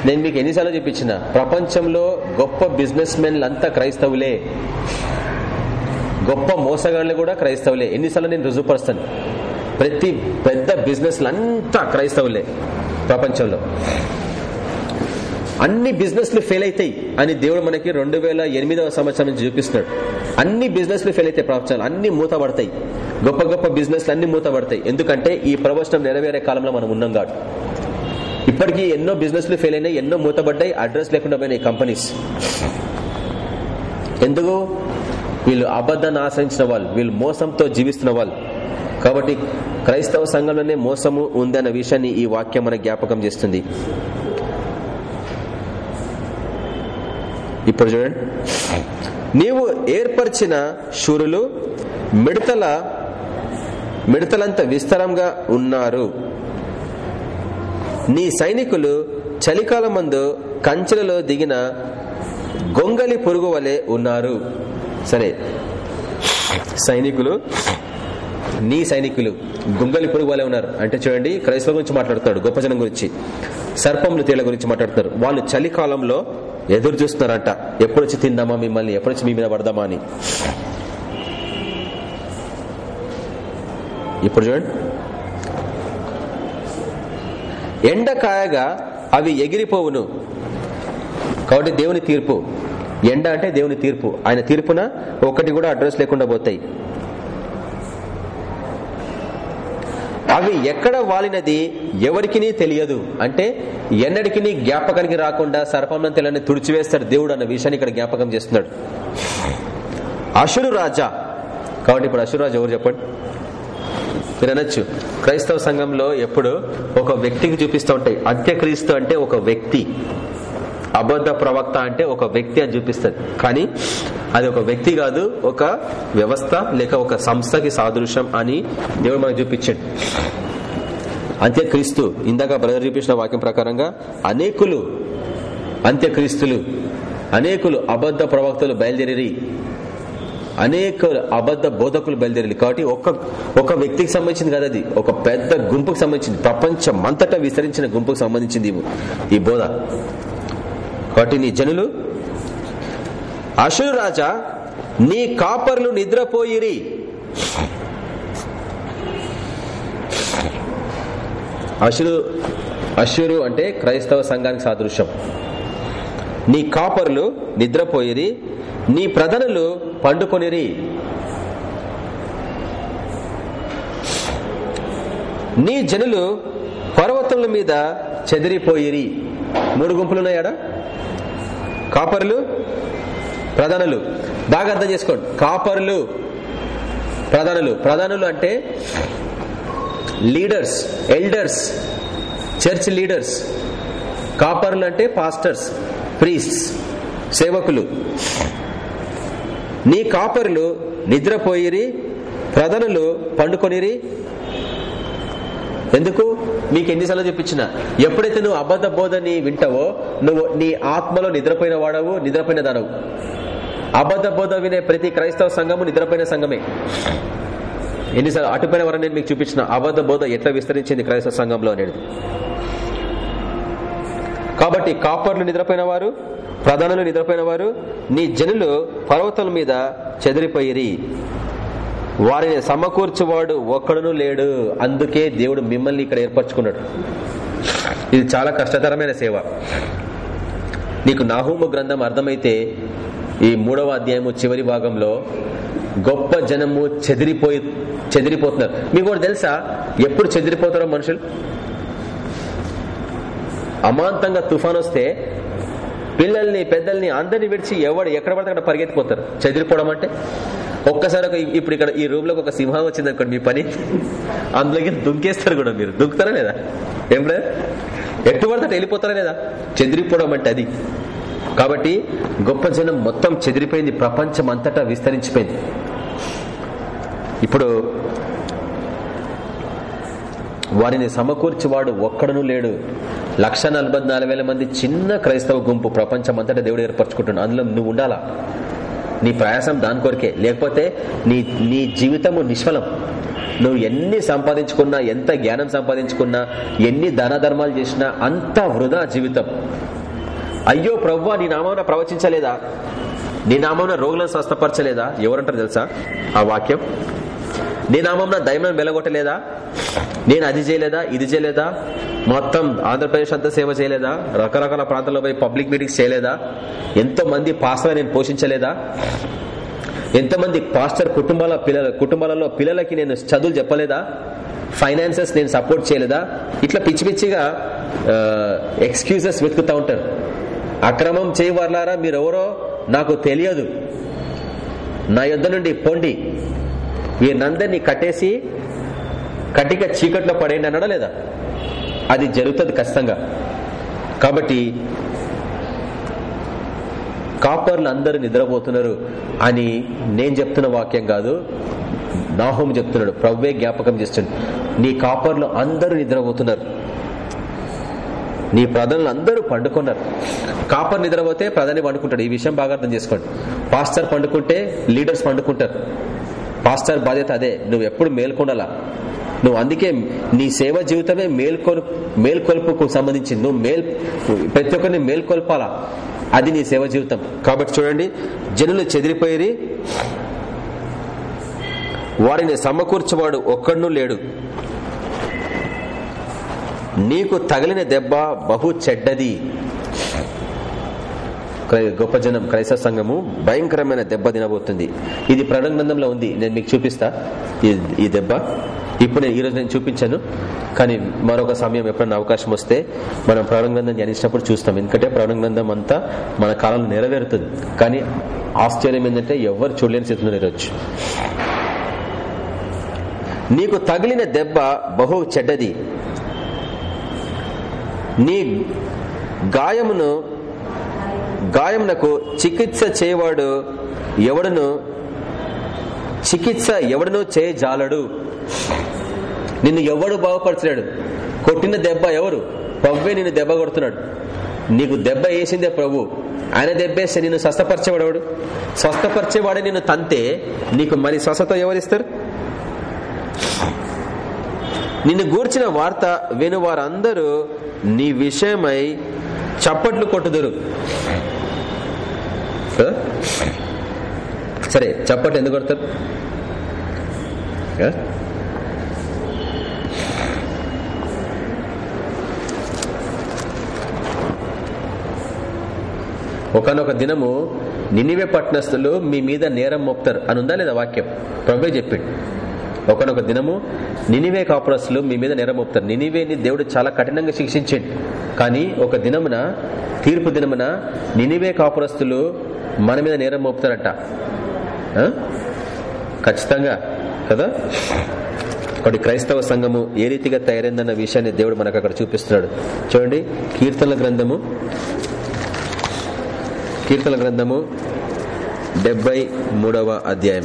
నేను మీకు ఎన్నిసార్లు చూపించిన ప్రపంచంలో గొప్ప బిజినెస్ మెన్లు అంతా క్రైస్తవులే. గొప్ప మోసగాళ్ళు కూడా క్రైస్తవులే. ఎన్నిసార్లు నేను రుజువుపరుస్తాను. ప్రతి పెద్ద బిజినెస్లు అంతా క్రైస్తవులే ప్రపంచంలో. అన్ని బిజినెస్లు ఫెయిల్ అవుతాయి అని దేవుడు మనకి రెండు వేల ఎనిమిదవ సంవత్సరం నుంచి చూపిస్తున్నాడు. అన్ని బిజినెస్లు ఫెయిల్ అవుతాయి ప్రవచనాలు అన్ని మూతపడతాయి. గొప్ప గొప్ప బిజినెస్లు అన్ని మూతపడతాయి. ఎందుకంటే ఈ ప్రవచనం నెరవేరే కాలంలో మనం ఉన్నాం కాదు ఇప్పటికీ ఎన్నో బిజినెస్లు ఫెయిల్ అయినాయి ఎన్నో మూతబడ్డాయి అడ్రస్ లేకుండా పోయినాయి కంపెనీస్. ఎందుకు? వీళ్ళు అబద్ధాన్ని ఆశ్రయించిన వాళ్ళు వీళ్ళు మోసంతో జీవిస్తున్న వాళ్ళు. కాబట్టి క్రైస్తవ సంఘంలోనే మోసము ఉందన్న విషయాన్ని ఈ వాక్యం మన జ్ఞాపకం చేస్తుంది. ఇప్పుడు చూడండి. నీవు ఏర్పరిచిన శూరులు మిడతల మిడతలంత విస్తారంగా ఉన్నారు. నీ సైనికులు చలికాలం మందు కంచెలలో దిగిన గొంగలి పురుగు వలె ఉన్నారు. సరే సైనికులు నీ సైనికులు గొంగలి పురుగు వలె ఉన్నారు. అంటే చూడండి క్రైస్తవ గురించి మాట్లాడుతాడు గొప్ప జనం గురించి. సర్పములు తేళ్ళ గురించి మాట్లాడుతారు వాళ్ళు చలికాలంలో ఎదురు చూస్తున్నారంట. ఎప్పుడు వచ్చి తిందామా మిమ్మల్ని? ఎప్పుడు వచ్చి మీ మీద పడదామా అని. ఇప్పుడు చూడండి. ఎండ కాయగా అవి ఎగిరిపోవును. కాబట్టి దేవుని తీర్పు. ఎండ అంటే దేవుని తీర్పు. ఆయన తీర్పున ఒకటి కూడా అడ్రస్ లేకుండా పోతాయి. అవి ఎక్కడ వాలినది ఎవరికి తెలియదు. అంటే ఎన్నడికి జ్ఞాపకానికి రాకుండా సర్పంలో తెల్లని తుడిచివేస్తాడు దేవుడు అన్న విషయాన్ని ఇక్కడ జ్ఞాపకం చేస్తున్నాడు. అసురు రాజా. కాబట్టి ఇప్పుడు అసురు రాజా ఎవరు చెప్పండి? మీరు అనొచ్చు క్రైస్తవ సంఘంలో ఎప్పుడు ఒక వ్యక్తికి చూపిస్తూ ఉంటాయి. అంత్యక్రీస్తు అంటే ఒక వ్యక్తి. అబద్ధ ప్రవక్త అంటే ఒక వ్యక్తి అని చూపిస్తుంది కానీ అది ఒక వ్యక్తి కాదు ఒక వ్యవస్థ లేక ఒక సంస్థకి సాదృశ్యం అని దేవుడు మనకు చూపించాడు. అంత్యక్రీస్తు ఇందాక బ్రదర్ చూపించిన వాక్యం ప్రకారంగా అనేకులు అంత్యక్రీస్తులు అనేకులు అబద్ధ ప్రవక్తలు బయలుదేరి అనేక అబద్ధ బోధకులు బయలుదేరి కాబట్టి ఒక్క ఒక వ్యక్తికి సంబంధించింది కదా అది. ఒక పెద్ద గుంపుకు సంబంధించింది. ప్రపంచం అంతటా విస్తరించిన గుంపుకు సంబంధించింది ఈ బోధ. కాబట్టి నీ జనులు అశురు రాజా నీ కాపర్లు నిద్రపోయిరి. అశురు అశురు అంటే క్రైస్తవ సంఘానికి సాదృశ్యం. నీ కాపర్లు నిద్రపోయిరి నీ ప్రధనులు పండుకొనిరి. నీ జనులు పర్వతముల మీద చెదిరిపోయిరి. మూడు గుంపులున్నాయాడా? కాపర్లు ప్రధానులు. బాగా అర్థం చేసుకోండి. కాపర్లు. ప్రధానులు. ప్రధానులు అంటే లీడర్స్ ఎల్డర్స్ చర్చ్ లీడర్స్. కాపర్లు అంటే పాస్టర్స్ ప్రీస్ట్స్ సేవకులు. నీ కాపర్లు నిద్రపోయిరి ప్రధానులు పండుకొనిరి. ఎందుకు? మీకు ఎన్నిసార్లు చెప్పించిన ఎప్పుడైతే నువ్వు అబద్ధ బోధని వింటావో నువ్వు నీ ఆత్మలో నిద్రపోయిన వాడవు నిద్రపోయిన దానవు. అబద్ధ బోధ వినే ప్రతి క్రైస్తవ సంఘము నిద్రపోయిన సంఘమే. ఎన్నిసార్లు అటుపోయిన వరం నేను మీకు చూపించిన అబద్ధ బోధ ఎట్లా విస్తరించింది క్రైస్తవ సంఘంలో అనేది. కాబట్టి కాపర్లు నిద్రపోయిన వారు ప్రధానులు నిద్రపోయిన వారు నీ జనులు పర్వతాల మీద చెదిరిపోయిరి. వారిని సమకూర్చువాడు ఒక్కడును లేడు. అందుకే దేవుడు మిమ్మల్ని ఇక్కడ ఏర్పరచుకున్నాడు. ఇది చాలా కష్టతరమైన సేవ. నీకు నాహూము గ్రంథం అర్థమైతే ఈ మూడవ అధ్యాయము చివరి భాగంలో గొప్ప జనము చెదిరిపోయి చెదిరిపోతున్నారు. మీకు కూడా తెలుసా? ఎప్పుడు చెదిరిపోతారో మనుషులు? అమాంతంగా తుఫాన్ వస్తే పిల్లల్ని పెద్దల్ని అందరిని విడిచి ఎవడు ఎక్కడ పడితే అక్కడ పరిగెత్తిపోతారు. చెదిరిపోవడం అంటే? ఒక్కసారి ఒక ఇప్పుడు ఇక్కడ ఈ రూమ్లోకి ఒక సింహం వచ్చింది అనుకోండి మీ పని. అందులోకి దుంకేస్తారు కూడా మీరు. దుంకుతారా లేదా? ఏం లేదు ఎట్టు పడితే వెళ్ళిపోతారా లేదా? చెదిరిపోవడం అంటే అది. కాబట్టి గొప్ప జనం మొత్తం చెదిరిపోయింది ప్రపంచం అంతటా విస్తరించిపోయింది. ఇప్పుడు వారిని సమకూర్చివాడు ఒక్కడనూ లేడు. లక్ష మంది చిన్న క్రైస్తవ గుంపు ప్రపంచం అంతటా దేవుడు ఏర్పరచుకుంటున్నాడు. అందులో నువ్వు ఉండాలా? నీ ప్రయాసం దాని కొరకే. లేకపోతే నీ నీ జీవితము నిష్ఫలం. నువ్వు ఎన్ని సంపాదించుకున్నా ఎంత జ్ఞానం సంపాదించుకున్నా ఎన్ని దాన ధర్మాలు చేసినా అంత వృధా జీవితం. అయ్యో ప్రవ్వా నీ నామమున ప్రవచించలేదా? నీ నామమున రోగులను స్వస్థపరచలేదా? ఎవరంటారు తెలుసా? ఆ వాక్యం. నీ నామం దైవం వెలగొట్టలేదా? నేను అది చేయలేదా? ఇది చేయలేదా? మొత్తం ఆంధ్రప్రదేశ్ అంతా సేవ చేయలేదా? రకరకాల ప్రాంతాల్లో పోయి పబ్లిక్ మీటింగ్స్ చేయలేదా? ఎంతో మంది పాస్టర్ నేను పోషించలేదా? ఎంతమంది పాస్టర్ కుటుంబాల పిల్లల కుటుంబాలలో పిల్లలకి నేను చదువులు చెప్పలేదా? ఫైనాన్సెస్ నేను సపోర్ట్ చేయలేదా? ఇట్లా పిచ్చి పిచ్చిగా ఎక్స్క్యూజెస్ వెతుకుతా ఉంటారు. అక్రమం చేయవర్లారా మీరెవరో నాకు తెలియదు. నా యుద్ధ నుండి పొండి. వీరినందరినీ కట్టేసి కటిక చీకట్లో పడేయండి అన్నాడా లేదా? అది జరుగుతుంది ఖచ్చితంగా. కాబట్టి కాపర్లు అందరూ నిద్రపోతున్నారు అని నేను చెప్తున్న వాక్యం కాదు నాహోం చెప్తున్నాడు. ప్రవ్వే జ్ఞాపకం చేస్తున్నాడు. నీ కాపర్లు అందరూ నిద్రపోతున్నారు. నీ ప్రధానులు అందరూ పండుకున్నారు. కాపర్ నిద్రపోతే ప్రధాని పండుకుంటాడు. ఈ విషయం బాగా అర్థం చేసుకోండి. పాస్టర్ పండుకుంటే లీడర్స్ పండుకుంటారు. పాస్టర్ బాధ్యత అదే. నువ్వు ఎప్పుడు మేల్కొండాలా నువ్వు అందుకే నీ సేవ జీవితమే మేల్కొల్ మేల్కొల్పుకు సంబంధించింది నువ్వు మేల్ ప్రతి ఒక్కరిని మేల్కొల్పాలా? అది నీ సేవ జీవితం. కాబట్టి చూడండి. జనులు చెదిరిపోయి వారిని సమకూర్చేవాడు ఒక్కడూ లేడు. నీకు తగిలిన దెబ్బ బహు చెడ్డది. గొప్ప జనం క్రైస్తవ సంఘము భయంకరమైన దెబ్బ తినబోతుంది. ఇది ప్రణగ్రంథంలో ఉంది. నేను మీకు చూపిస్తా. ఈ దెబ్బ. ఇప్పుడు నేను ఈరోజు నేను చూపించాను. కానీ మరొక సమయం ఎప్పుడైనా అవకాశం వస్తే మనం ప్రణగ్రంథం ధ్యానించినప్పుడు చూస్తాం. ఎందుకంటే ప్రణగ్రంథం అంతా మన కాలంలో నెరవేరుతుంది. కానీ ఆశ్చర్యం ఏంటంటే ఎవరు చూడలేని స్థితిలో ఈరోజు. నీకు తగిలిన దెబ్బ బహు చెడ్డది. నీ గాయమును గాయమునకు చికిత్స చేయవాడు ఎవడును? చికిత్స ఎవడును చేయజాలడు నిన్ను ఎవడు బాగుపరచలేడు? కొట్టిన దెబ్బ ఎవరు? పవ్వే నిన్ను దెబ్బ కొడుతున్నాడు. నీకు దెబ్బ వేసిందే ప్రభు. ఆయన దెబ్బేస్తే నిన్ను స్వస్థపరిచేవాడు స్వస్థపరిచేవాడే నిన్ను తంతే. నీకు మరి స్వస్థత ఎవరిస్తారు? నిన్ను గూర్చిన వార్త విను వారందరూ నీ విషయమై చప్పట్లు కొట్టుదురు. సరే చప్పట్లు ఎందుకు కొడతారు? ఒకనొక దినము నినివే పట్టణస్థులు మీ మీద నేరం మోపుతారు. అని ఉందా లేదా వాక్యం? ప్రభు చెప్పిండు. ఒకనొక దినము నినివే కాపురస్తులు మీ మీద నేరం మోపుతారు. నినివేని దేవుడు చాలా కఠినంగా శిక్షించాడు. కానీ ఒక దినమున తీర్పు దినమున నినివే కాపురస్తులు మన మీద నేరం మోపుతారట. ఖచ్చితంగా కదా? ఒకటి క్రైస్తవ సంఘము ఏ రీతిగా తయారైందన్న విషయాన్ని దేవుడు మనకు అక్కడ చూపిస్తున్నాడు. చూడండి కీర్తనల గ్రంథము కీర్తన గ్రంథము డెబ్బై మూడవ అధ్యాయం.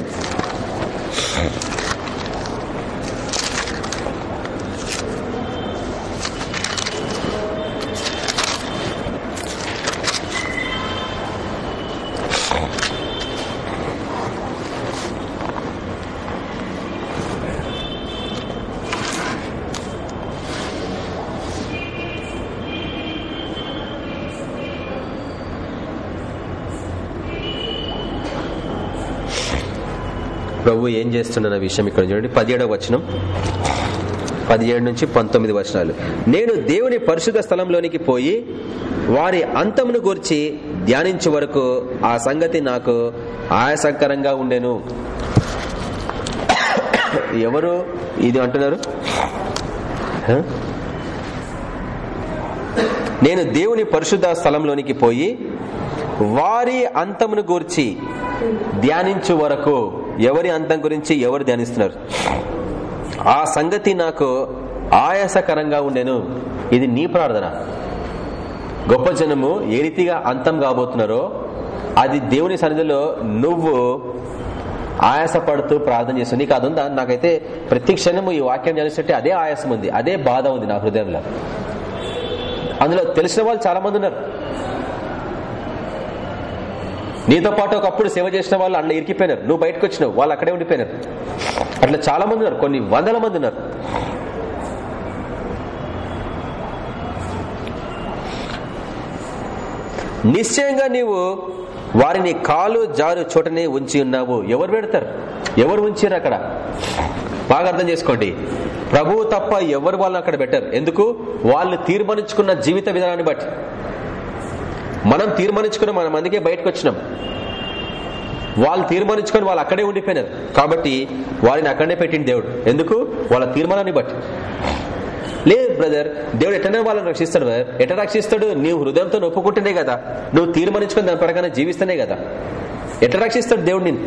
ప్రభు ఏం చేస్తున్న విషయం ఇక్కడ చూడండి. పదిహేడవ వచనం. పదిహేడు నుంచి పంతొమ్మిది వచనాలు. నేను దేవుని పరిశుద్ధ స్థలంలోనికి పోయి వారి అంతమును గూర్చి ధ్యానించే వరకు ఆ సంగతి నాకు ఆయాసకరంగా ఉండెను. ఎవరు ఇది అంటున్నారు? నేను దేవుని పరిశుద్ధ స్థలంలోనికి పోయి వారి అంతమును గూర్చి ధ్యానించు వరకు ఎవరి అంతం గురించి ఎవరు ధ్యానిస్తున్నారు? ఆ సంగతి నాకు ఆయాసకరంగా ఉండేను. ఇది నీ ప్రార్థన. గొప్ప జనము ఏ రీతిగా అంతం కాబోతున్నారో అది దేవుని సన్నిధిలో నువ్వు ఆయాసపడుతూ ప్రార్థన చేస్తుంది నీకు అది ఉందా నాకైతే ప్రతి క్షణము ఈ వాక్యం ధ్యానిస్తుంటే అదే ఆయాసం ఉంది అదే బాధ ఉంది నా హృదయంలో. అందులో తెలిసిన వాళ్ళు చాలా మంది ఉన్నారు. నీతో పాటు ఒకప్పుడు సేవ చేసిన వాళ్ళు అన్న ఇరికిపోయినారు. నువ్వు బయటకు వచ్చినావు వాళ్ళు అక్కడే ఉండిపోయినారు. అట్లా చాలా మంది ఉన్నారు. కొన్ని వందల మంది ఉన్నారు. నిశ్చయంగా నీవు వారిని కాలు జారు చోటనే ఉంచి ఉన్నావు. ఎవరు పెడతారు? ఎవరు ఉంచారు అక్కడ? బాగా అర్థం చేసుకోండి. ప్రభువు తప్ప ఎవరు వాళ్ళని అక్కడ పెట్టారు. ఎందుకు? వాళ్ళు తీర్మానించుకున్న జీవిత విధానాన్ని బట్టి. మనం తీర్మానించుకుని మనం అందుకే బయటకు వచ్చినాం. వాళ్ళు తీర్మానించుకొని వాళ్ళు అక్కడే ఉండిపోయినారు. కాబట్టి వారిని అక్కడే పెట్టింది దేవుడు. ఎందుకు? వాళ్ళ తీర్మానాన్ని బట్టి. లేదు బ్రదర్ దేవుడు ఎట్టనే వాళ్ళని రక్షిస్తాడు బ్రదర్? ఎట రక్షిస్తాడు? నీవు హృదయంతో ఒప్పుకుంటేనే కదా. నువ్వు తీర్మానించుకొని దాని ప్రకారం జీవిస్తేనే కదా. ఎట రక్షిస్తాడు దేవుడు నేను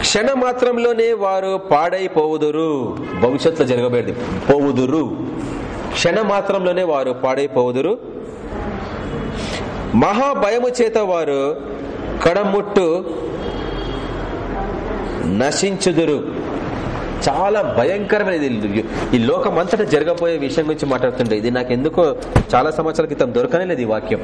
క్షణ మాత్రంలోనే వారు పాడైపోవుదురు. భవిష్యత్తులో జరగబోయేది. పోవుదురు. క్షణ మాత్రంలోనే వారు పాడైపోవుదురు. మహాభయము చేత వారు కడముట్టు నశించుదురు. చాలా భయంకరమైనది. ఈ లోకం అంతటా జరగబోయే విషయం గురించి మాట్లాడుతుంటే ఇది నాకు ఎందుకో చాలా సంవత్సరాల క్రితం దొరకనే లేదు ఈ వాక్యం.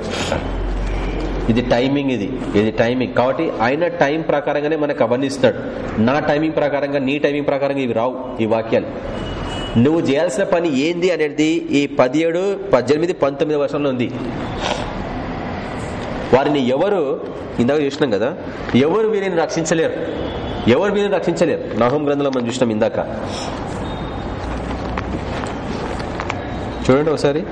ఇది టైమింగ్ ఇది. ఇది టైమింగ్. కాబట్టి ఆయన టైం ప్రకారంగానే మనకు అవన్నిస్తాడు నా టైమింగ్ ప్రకారంగా నీ టైమింగ్ ప్రకారంగా ఇవి రావు ఈ వాక్యాలు. నువ్వు చేయాల్సిన పని ఏంది అనేది ఈ పదిహేడు పద్దెనిమిది పంతొమ్మిది వర్షంలో ఉంది. వారిని ఎవరు ఇందాక చూసినాం కదా ఎవరు వీరిని రక్షించలేరు? ఎవరు వీరిని రక్షించలేరు? నహం గ్రంథంలో మనం చూసినాం ఇందాక. చూడండి ఒకసారి.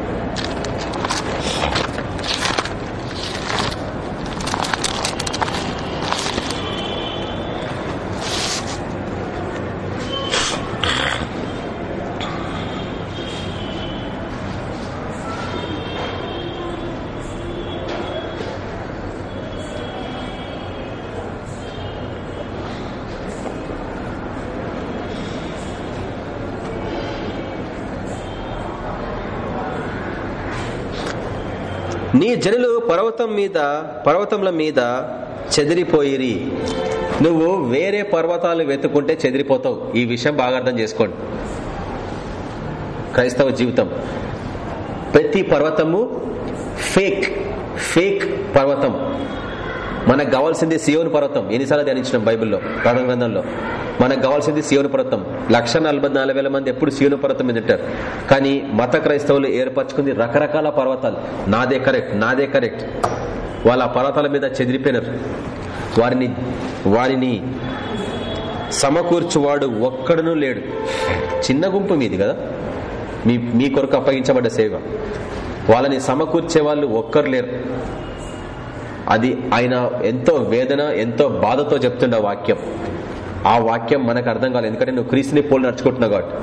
పర్వతం మీద పర్వతముల మీద చెదిరిపోయిరి. నువ్వు వేరే పర్వతాలు వెతుకుంటే చెదిరిపోతావు. ఈ విషయం బాగా అర్థం చేసుకోండి. క్రైస్తవ జీవితం. ప్రతి పర్వతము ఫేక్ ఫేక్ పర్వతం. మనకు కావాల్సింది సియోన్ పర్వతం. ఎన్నిసార్లు ధ్యానించినాం బైబిల్లో ప్రథమ గ్రంథంలో. మనకు కావాల్సింది సియోను పర్వతం. లక్ష మంది ఎప్పుడు సియోను పర్వతం మీద ఉంటారు. కానీ మత క్రైస్తవులు ఏర్పరచుకుంది రకరకాల పర్వతాలు. నాదే కరెక్ట్ నాదే కరెక్ట్. వాళ్ళ పర్వతాల మీద చెదిరిపోయినారు. వారిని వారిని సమకూర్చువాడు ఒక్కడునూ లేడు. చిన్న గుంపు మీది కదా? మీ మీ కొరకు అప్పగించబడ్డ సేవ. వాళ్ళని సమకూర్చే వాళ్ళు ఒక్కరు లేరు. అది ఆయన ఎంతో వేదన ఎంతో బాధతో చెప్తుండే వాక్యం. ఆ వాక్యం మనకు అర్థం కాలేదు. ఎందుకంటే నువ్వు క్రీస్తుని పోలు నడుచుకుంటున్నావు కాబట్టి.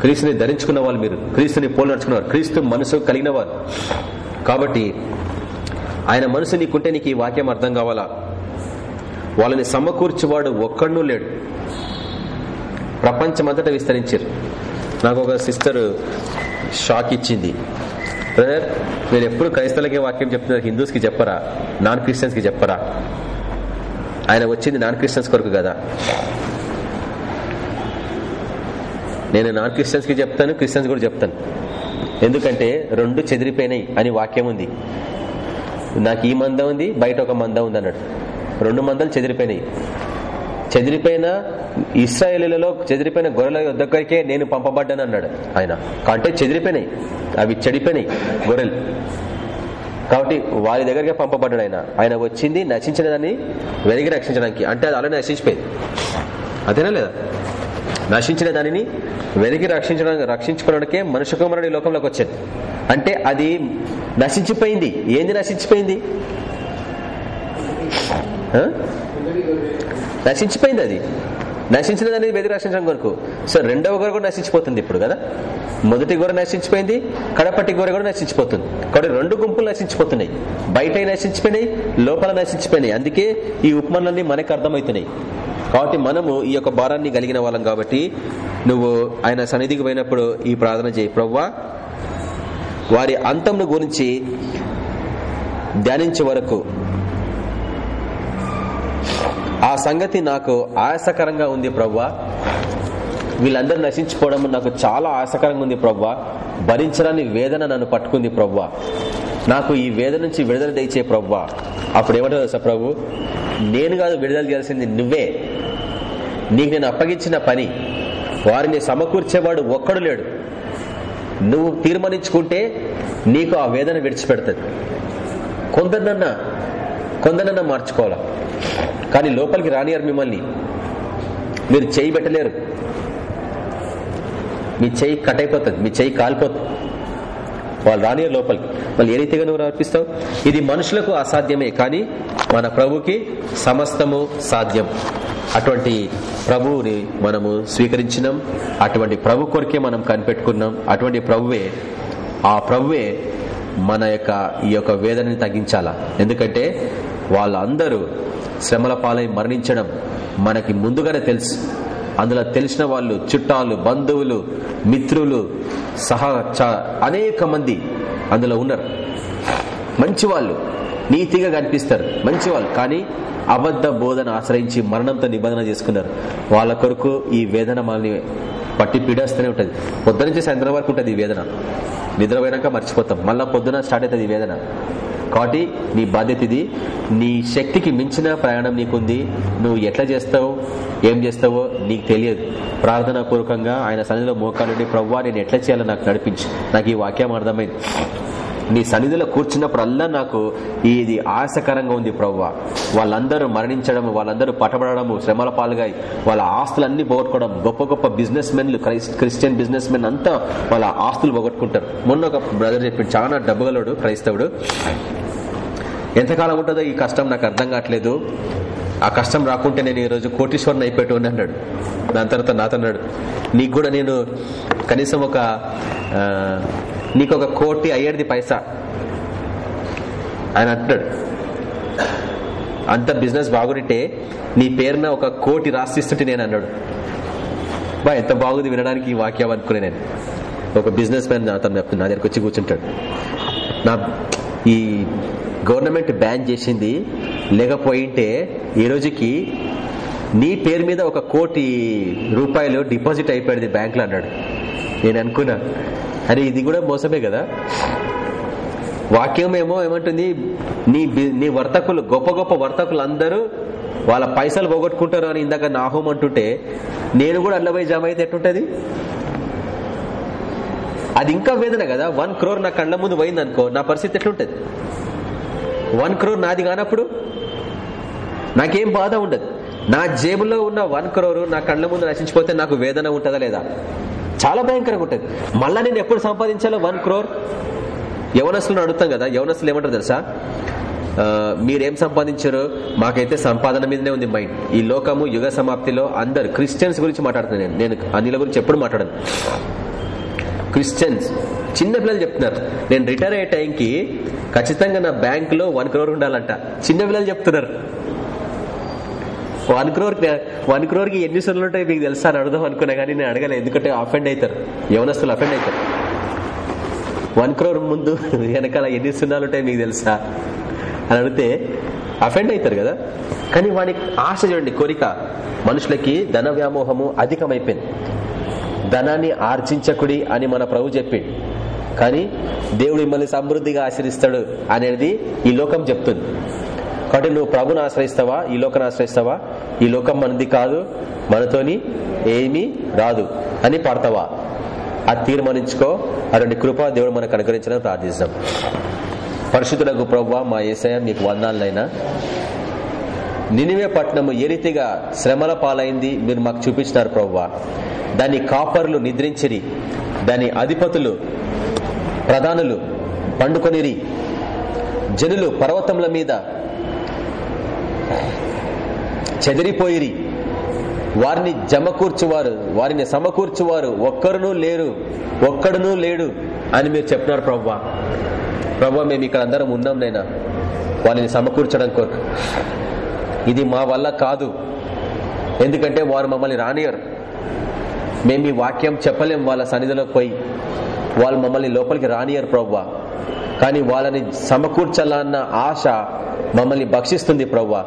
క్రీస్తుని ధరించుకున్న వాళ్ళు మీరు. క్రీస్తుని పోలు నడుచుకున్నవారు. క్రీస్తు మనసు కలిగిన వారు. కాబట్టి ఆయన మనసు నీకుంటే నీకు ఈ వాక్యం అర్థం కావాలా? వాళ్ళని సమకూర్చేవాడు ఒక్కడూ లేడు. ప్రపంచమంతటా విస్తరించారు. నాకు ఒక సిస్టర్ షాక్ ఇచ్చింది. బ్రదర్ మీరు ఎప్పుడు క్రైస్తవులకే వాక్యం చెప్తున్నారు హిందూస్కి చెప్పరా? నాన్ క్రిస్టియన్స్కి చెప్పరా? ఆయన వచ్చింది నాన్ క్రిస్టియన్స్ కొరకు కదా. నేను నాన్ క్రిస్టియన్స్కి చెప్తాను క్రిస్టియన్స్ కూడా చెప్తాను. ఎందుకంటే రెండు చెదిరిపోయినాయి అని వాక్యం ఉంది. నాకు ఈ మంద ఉంది బయట ఒక మంద ఉంది అన్నాడు. రెండు మందలు చెదిరిపోయినాయి. చెదిరిపోయిన ఇస్రాయేలీలలో చెదిరిపోయిన గొర్రెల దగ్గరికే నేను పంపబడ్డాను అన్నాడు ఆయన. అంటే చెదిరిపోయినాయి. అవి చెడిపోయినాయి గొర్రెలు. కాబట్టి వారి దగ్గరికి పంపబడ్డాడు ఆయన. ఆయన వచ్చింది నశించిన దాన్ని వెలిగి రక్షించడానికి. అంటే అది అలానే నశించిపోయింది. అదేనా లేదా? నశించిన దానిని వెలిగి రక్షించడానికి రక్షించుకోవడానికే మనుషు కుమారుడు ఈ లోకంలోకి వచ్చాడు. అంటే అది నశించిపోయింది. ఏంది నశించిపోయింది? నశించిపోయింది అది. నశించిన దాన్ని వెదిరి రక్షించడం కొరకు సో రెండవ గొర్రె కూడా నశించిపోతుంది ఇప్పుడు కదా? మొదటి గొర్రె నశించిపోయింది కడపట్టి గొర్రె కూడా నశించిపోతుంది. కాబట్టి రెండు గుంపులు నశించిపోతున్నాయి. బయట నశించిపోయినాయి లోపల నశించిపోయినాయి. అందుకే ఈ ఉపమానాలన్నీ మనకు అర్థమవుతున్నాయి. కాబట్టి మనము ఈ యొక్క భారాన్ని కలిగిన వాళ్ళం కాబట్టి నువ్వు ఆయన సన్నిధికి పోయినప్పుడు ఈ ప్రార్థన చేయి. ప్రవ్వా వారి అంతంను గురించి ధ్యానించే వరకు ఆ సంగతి నాకు ఆయాసకరంగా ఉంది ప్రవ్వా. వీళ్ళందరూ నశించిపోవడం నాకు చాలా ఆయాసకరంగా ఉంది ప్రవ్వా. భరించడానికి వేదన నన్ను పట్టుకుంది ప్రవ్వా. నాకు ఈ వేదన నుంచి విడుదల తెచ్చే ప్రవ్వా. అప్పుడు ఏమంటారు తెలుసా ప్రభు? నేను కాదు విడుదల చేయాల్సింది నువ్వే. నీకు నేను అప్పగించిన పని. వారిని సమకూర్చేవాడు ఒక్కడు లేడు. నువ్వు తీర్మానించుకుంటే నీకు ఆ వేదన విడిచిపెడుతుంది. కొందరినన్నా కొందరన్నా మార్చుకోవాలా? కానీ లోపలికి రానియారు మిమ్మల్ని. మీరు చేయి పెట్టలేరు. మీ చేయి కట్ అయిపోతుంది మీ చేయి కాలిపోతుంది. వాళ్ళు రానియరు లోపలికి. మళ్ళీ ఏ రీతిగా నువ్వు అర్పిస్తావు? ఇది మనుషులకు అసాధ్యమే కానీ మన ప్రభుకి సమస్తము సాధ్యం. అటువంటి ప్రభువుని మనము స్వీకరించినాం. అటువంటి ప్రభు కొరికే మనం కనిపెట్టుకున్నాం. అటువంటి ప్రభువే ఆ ప్రభువే మన యొక్క ఈ యొక్క వేదనని తగ్గించాలా? ఎందుకంటే వాళ్ళందరూ శ్రమల పాలై మరణించడం మనకి ముందుగానే తెలుసు. అందులో తెలిసిన వాళ్ళు చుట్టాలు బంధువులు మిత్రులు సహా చ- అనేక మంది అందులో ఉన్నారు. మంచి వాళ్ళు నీతిగా కనిపిస్తారు. మంచి వాళ్ళు కానీ అబద్ధ బోధన ఆశ్రయించి మరణంతో నిబంధన చేసుకున్నారు. వాళ్ళ కొరకు ఈ వేదన మనల్ని పట్టి పీడేస్తూనే ఉంటుంది. పొద్దున నుంచి సాయంత్రం వరకు ఉంటుంది ఈ వేదన. నిద్రపోయినాక మర్చిపోతాం. మళ్ళీ పొద్దున స్టార్ట్ అవుతుంది ఈ వేదన. కాబట్టి నీ బాధ్యత ఇది. నీ శక్తికి మించిన ప్రయాణం నీకుంది. నువ్వు ఎట్లా చేస్తావు? ఏం చేస్తావో నీకు తెలియదు. ప్రార్థనా పూర్వకంగా ఆయన సన్నిధిలో మోకాలుండి ప్రవ్వా నేను ఎట్లా చేయాలో నాకు నడిపించి. నాకు ఈ వాక్యం అర్థమైంది. నీ సన్నిధిలో కూర్చున్నప్పుడల్లా నాకు ఇది ఆశకరంగా ఉంది ప్రవ్వ. వాళ్ళందరూ మరణించడం వాళ్ళందరూ పట్టబడము శ్రమల పాలుగాయి. వాళ్ళ ఆస్తులన్నీ పోగొట్టుకోవడం గొప్ప గొప్ప బిజినెస్ మెన్లు క్రిస్టియన్ బిజినెస్ మెన్ అంతా వాళ్ళ ఆస్తులు పోగొట్టుకుంటారు. మొన్న ఒక బ్రదర్ చెప్పి చాలా డబ్బుగలడు క్రైస్తవుడు. ఎంతకాలం ఉంటుందో ఈ కష్టం నాకు అర్థం కావట్లేదు. ఆ కష్టం రాకుంటే నేను ఈరోజు కోటీశ్వరుని అయిపోయాడు అన్నాడు. దాని తర్వాత నాతో అన్నాడు నీకు కూడా నేను కనీసం ఒక నీకు ఒక కోటి అయ్యేది పైసా. ఆయన అంటున్నాడు అంత బిజినెస్ బాగుంటే నీ పేరున ఒక కోటి రాసిస్తుంటే నేను అన్నాడు. బా ఎంత బాగుంది వినడానికి ఈ వాక్యం అనుకునే నేను. ఒక బిజినెస్ మ్యాన్ అతను చెప్తుంది నా దగ్గరికి వచ్చి కూర్చుంటాడు. నా ఈ గవర్నమెంట్ బ్యాన్ చేసింది లేకపోయింటే ఈ రోజుకి నీ పేరు మీద ఒక కోటి రూపాయలు డిపాజిట్ అయిపోయింది బ్యాంకులో అన్నాడు. నేను అనుకున్నా అరే ఇది కూడా మోసమే కదా? వాక్యం ఏమో ఏమంటుంది? నీ నీ వర్తకులు గొప్ప గొప్ప వర్తకులు అందరూ వాళ్ళ పైసలు పోగొట్టుకుంటారు అని ఇందాక నాహోం అంటుంటే నేను కూడా అల్లబై జమ అయితే ఎట్టుంటది అది ఇంకా వేదన కదా? వన్ క్రోర్ నా కళ్ళ ముందు పోయింది అనుకో నా పరిస్థితి ఎట్లుంటది? వన్ క్రోర్ నాది కానప్పుడు? నాకేం బాధ ఉండదు. నా జేబులో ఉన్న వన్ క్రోర్ నా కళ్ళ ముందు నశించిపోతే నాకు వేదన ఉంటుందా లేదా? చాలా భయంకరంగా ఉంటుంది. మళ్ళా నేను ఎప్పుడు సంపాదించాలో వన్ క్రోర్. యవనస్తులను అడుగుతాం కదా యవనస్తులు ఏమంటారు తెలుసా? మీరేం సంపాదించారు మాకైతే సంపాదన మీదనే ఉంది మైండ్. ఈ లోకము యుగ సమాప్తిలో అందరు క్రిస్టియన్స్ గురించి మాట్లాడుతున్నాను నేను. నేను అనిల గురించి ఎప్పుడు మాట్లాడను. క్రిస్టియన్స్ చిన్న పిల్లలు చెప్తున్నారు. నేను రిటైర్ అయ్యే టైంకి ఖచ్చితంగా నా బ్యాంక్లో వన్ క్రోర్ ఉండాలంట. చిన్న పిల్లలు చెప్తున్నారు. వన్ క్రోర్ వన్ క్రోర్కి ఎన్ని సున్నాలు ఉంటాయి మీకు తెలుసా అని అడుగుదాం అనుకున్నా కానీ నేను అడగలేదు ఎందుకంటే అఫెండ్ అవుతారు యవనస్తులు అఫెండ్ అవుతారు వన్ క్రోర్ ముందు వెనకాల ఎన్ని సున్నాలు ఉంటాయి మీకు తెలుసా అని అడిగితే అఫెండ్ అవుతారు కదా. కానీ వాడి ఆశ చూడండి కోరిక. మనుషులకి ధన వ్యామోహము అధికమైపోయింది. ధనాన్ని ఆర్జించకుడి అని మన ప్రభు చెప్పిండు. కానీ దేవుడు మిమ్మల్ని సమృద్ధిగా ఆశ్రయిస్తాడు అనేది ఈ లోకం చెప్తుంది. కాబట్టి నువ్వు ప్రభుని ఆశ్రయిస్తావా? ఈ లోకం ఆశ్రయిస్తావా? ఈ లోకం మనది కాదు మనతోని ఏమీ రాదు అని పడతావా? అది తీర్మానించుకో అటువంటి కృప దేవుడు మనకు అనుగ్రహించడం ప్రార్థిస్తాం. పరిశుద్ధులకు ప్రభు మా ఏసయ మీకు వందాలనైనా నినివే పట్టణము ఏ రీతిగా శ్రమల పాలైంది మీరు మాకు చూపించినారు ప్రవ్వా దాని కాపర్లు నిద్రించిరి దాని అధిపతులు ప్రధానులు పండుకొనిరి. జనులు పర్వతముల మీద చెదిరిపోయిరి. వారిని జమకూర్చువారు వారిని సమకూర్చువారు ఒక్కరునూ లేరు ఒక్కడునూ లేడు అని మీరు చెప్పినారు ప్రవ్వా. ప్రవ్వా మేము ఇక్కడ అందరం ఉన్నాం నైనా. వారిని సమకూర్చడం కొరకు. ఇది మా వల్ల కాదు. ఎందుకంటే వారు మమ్మల్ని రానియరు మేము ఈ వాక్యం చెప్పలేం వాళ్ళ సన్నిధిలోకి పోయి. వాళ్ళు మమ్మల్ని లోపలికి రానియరు ప్రవ్వా. కానీ వాళ్ళని సమకూర్చాలన్న ఆశ మమ్మల్ని భక్షిస్తుంది ప్రవ్వ.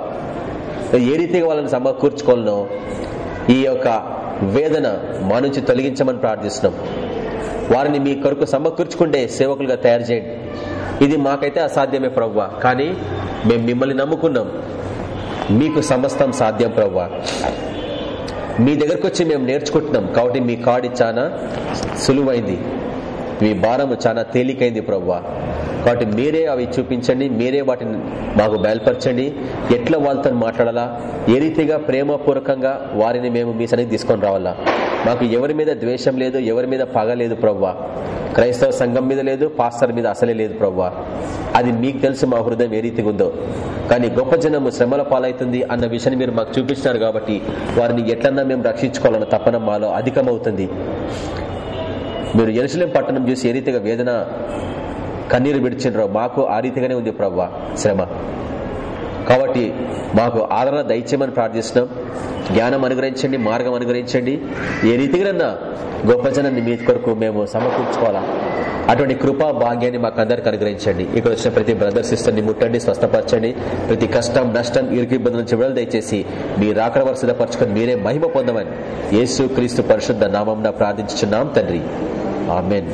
ఏ రీతిగా వాళ్ళని సమకూర్చుకోవాలనో ఈ యొక్క వేదన మా నుంచి తొలగించమని ప్రార్థిస్తున్నాం. వారిని మీ కొరకు సమకూర్చుకుంటే సేవకులుగా తయారు చేయండి. ఇది మాకైతే అసాధ్యమే ప్రవ్వ. కానీ మేము మిమ్మల్ని నమ్ముకున్నాం. మీకు సమస్తం సాధ్యం ప్రవ్వ. మీ దగ్గరకు వచ్చి మేము నేర్చుకుంటున్నాం. కాబట్టి మీ కాడి చాలా సులువైంది. మీ భారము చాలా తేలికైంది ప్రవ్వా. కాబట్టి మీరే అవి చూపించండి మీరే వాటిని మాకు బయలుపరచండి. ఎట్లా వాళ్ళతో మాట్లాడాలా? ఏ రీతిగా ప్రేమపూర్వకంగా వారిని మేము మీ సన్నిధి తీసుకొని రావాలా? మాకు ఎవరి మీద ద్వేషం లేదు ఎవరి మీద పగ లేదు ప్రవ్వా. క్రైస్తవ సంఘం మీద లేదు పాస్టర్ మీద అసలే లేదు ప్రవ్వా. అది మీకు తెలుసు మా హృదయం ఏ రీతిగా ఉందో. కానీ గొప్ప జనము శ్రమల పాలవుతుంది అన్న విషయాన్ని మీరు మాకు చూపించినారు కాబట్టి వారిని ఎట్లన్నా మేము రక్షించుకోవాలన్న తపన మాలో అధికమవుతుంది. మీరు ఎరుసలేం పట్టణం చూసి ఏ రీతిగా వేదన కన్నీరు విడిచిండ్రు మాకు ఆ రీతిగానే ఉంది ప్రవ్వ శ్రమ. కాబట్టి మాకు ఆదరణ దయచేయమని ప్రార్థిస్తున్నాం. జ్ఞానం అనుగ్రహించండి మార్గం అనుగ్రహించండి. ఏ రీతిగానన్నా గొప్ప జనాన్ని మీ కొరకు మేము సమకూర్చుకోవాలా? అటువంటి కృపా భాగ్యాన్ని మాకు అందరికి అనుగ్రహించండి. ఇక్కడ వచ్చిన ప్రతి బ్రదర్ సిస్టర్ని ముట్టండి స్వస్థపరచండి. ప్రతి కష్టం నష్టం ఇరుకు ఇబ్బందుల నుంచి విడుదల దయచేసి మీ రాకడ వరుసపరచుకొని మీరే మహిమ పొందమని యేసు క్రీస్తు పరిశుద్ధ నామం ప్రార్థించున్నాం తండ్రి. ఆమెన్.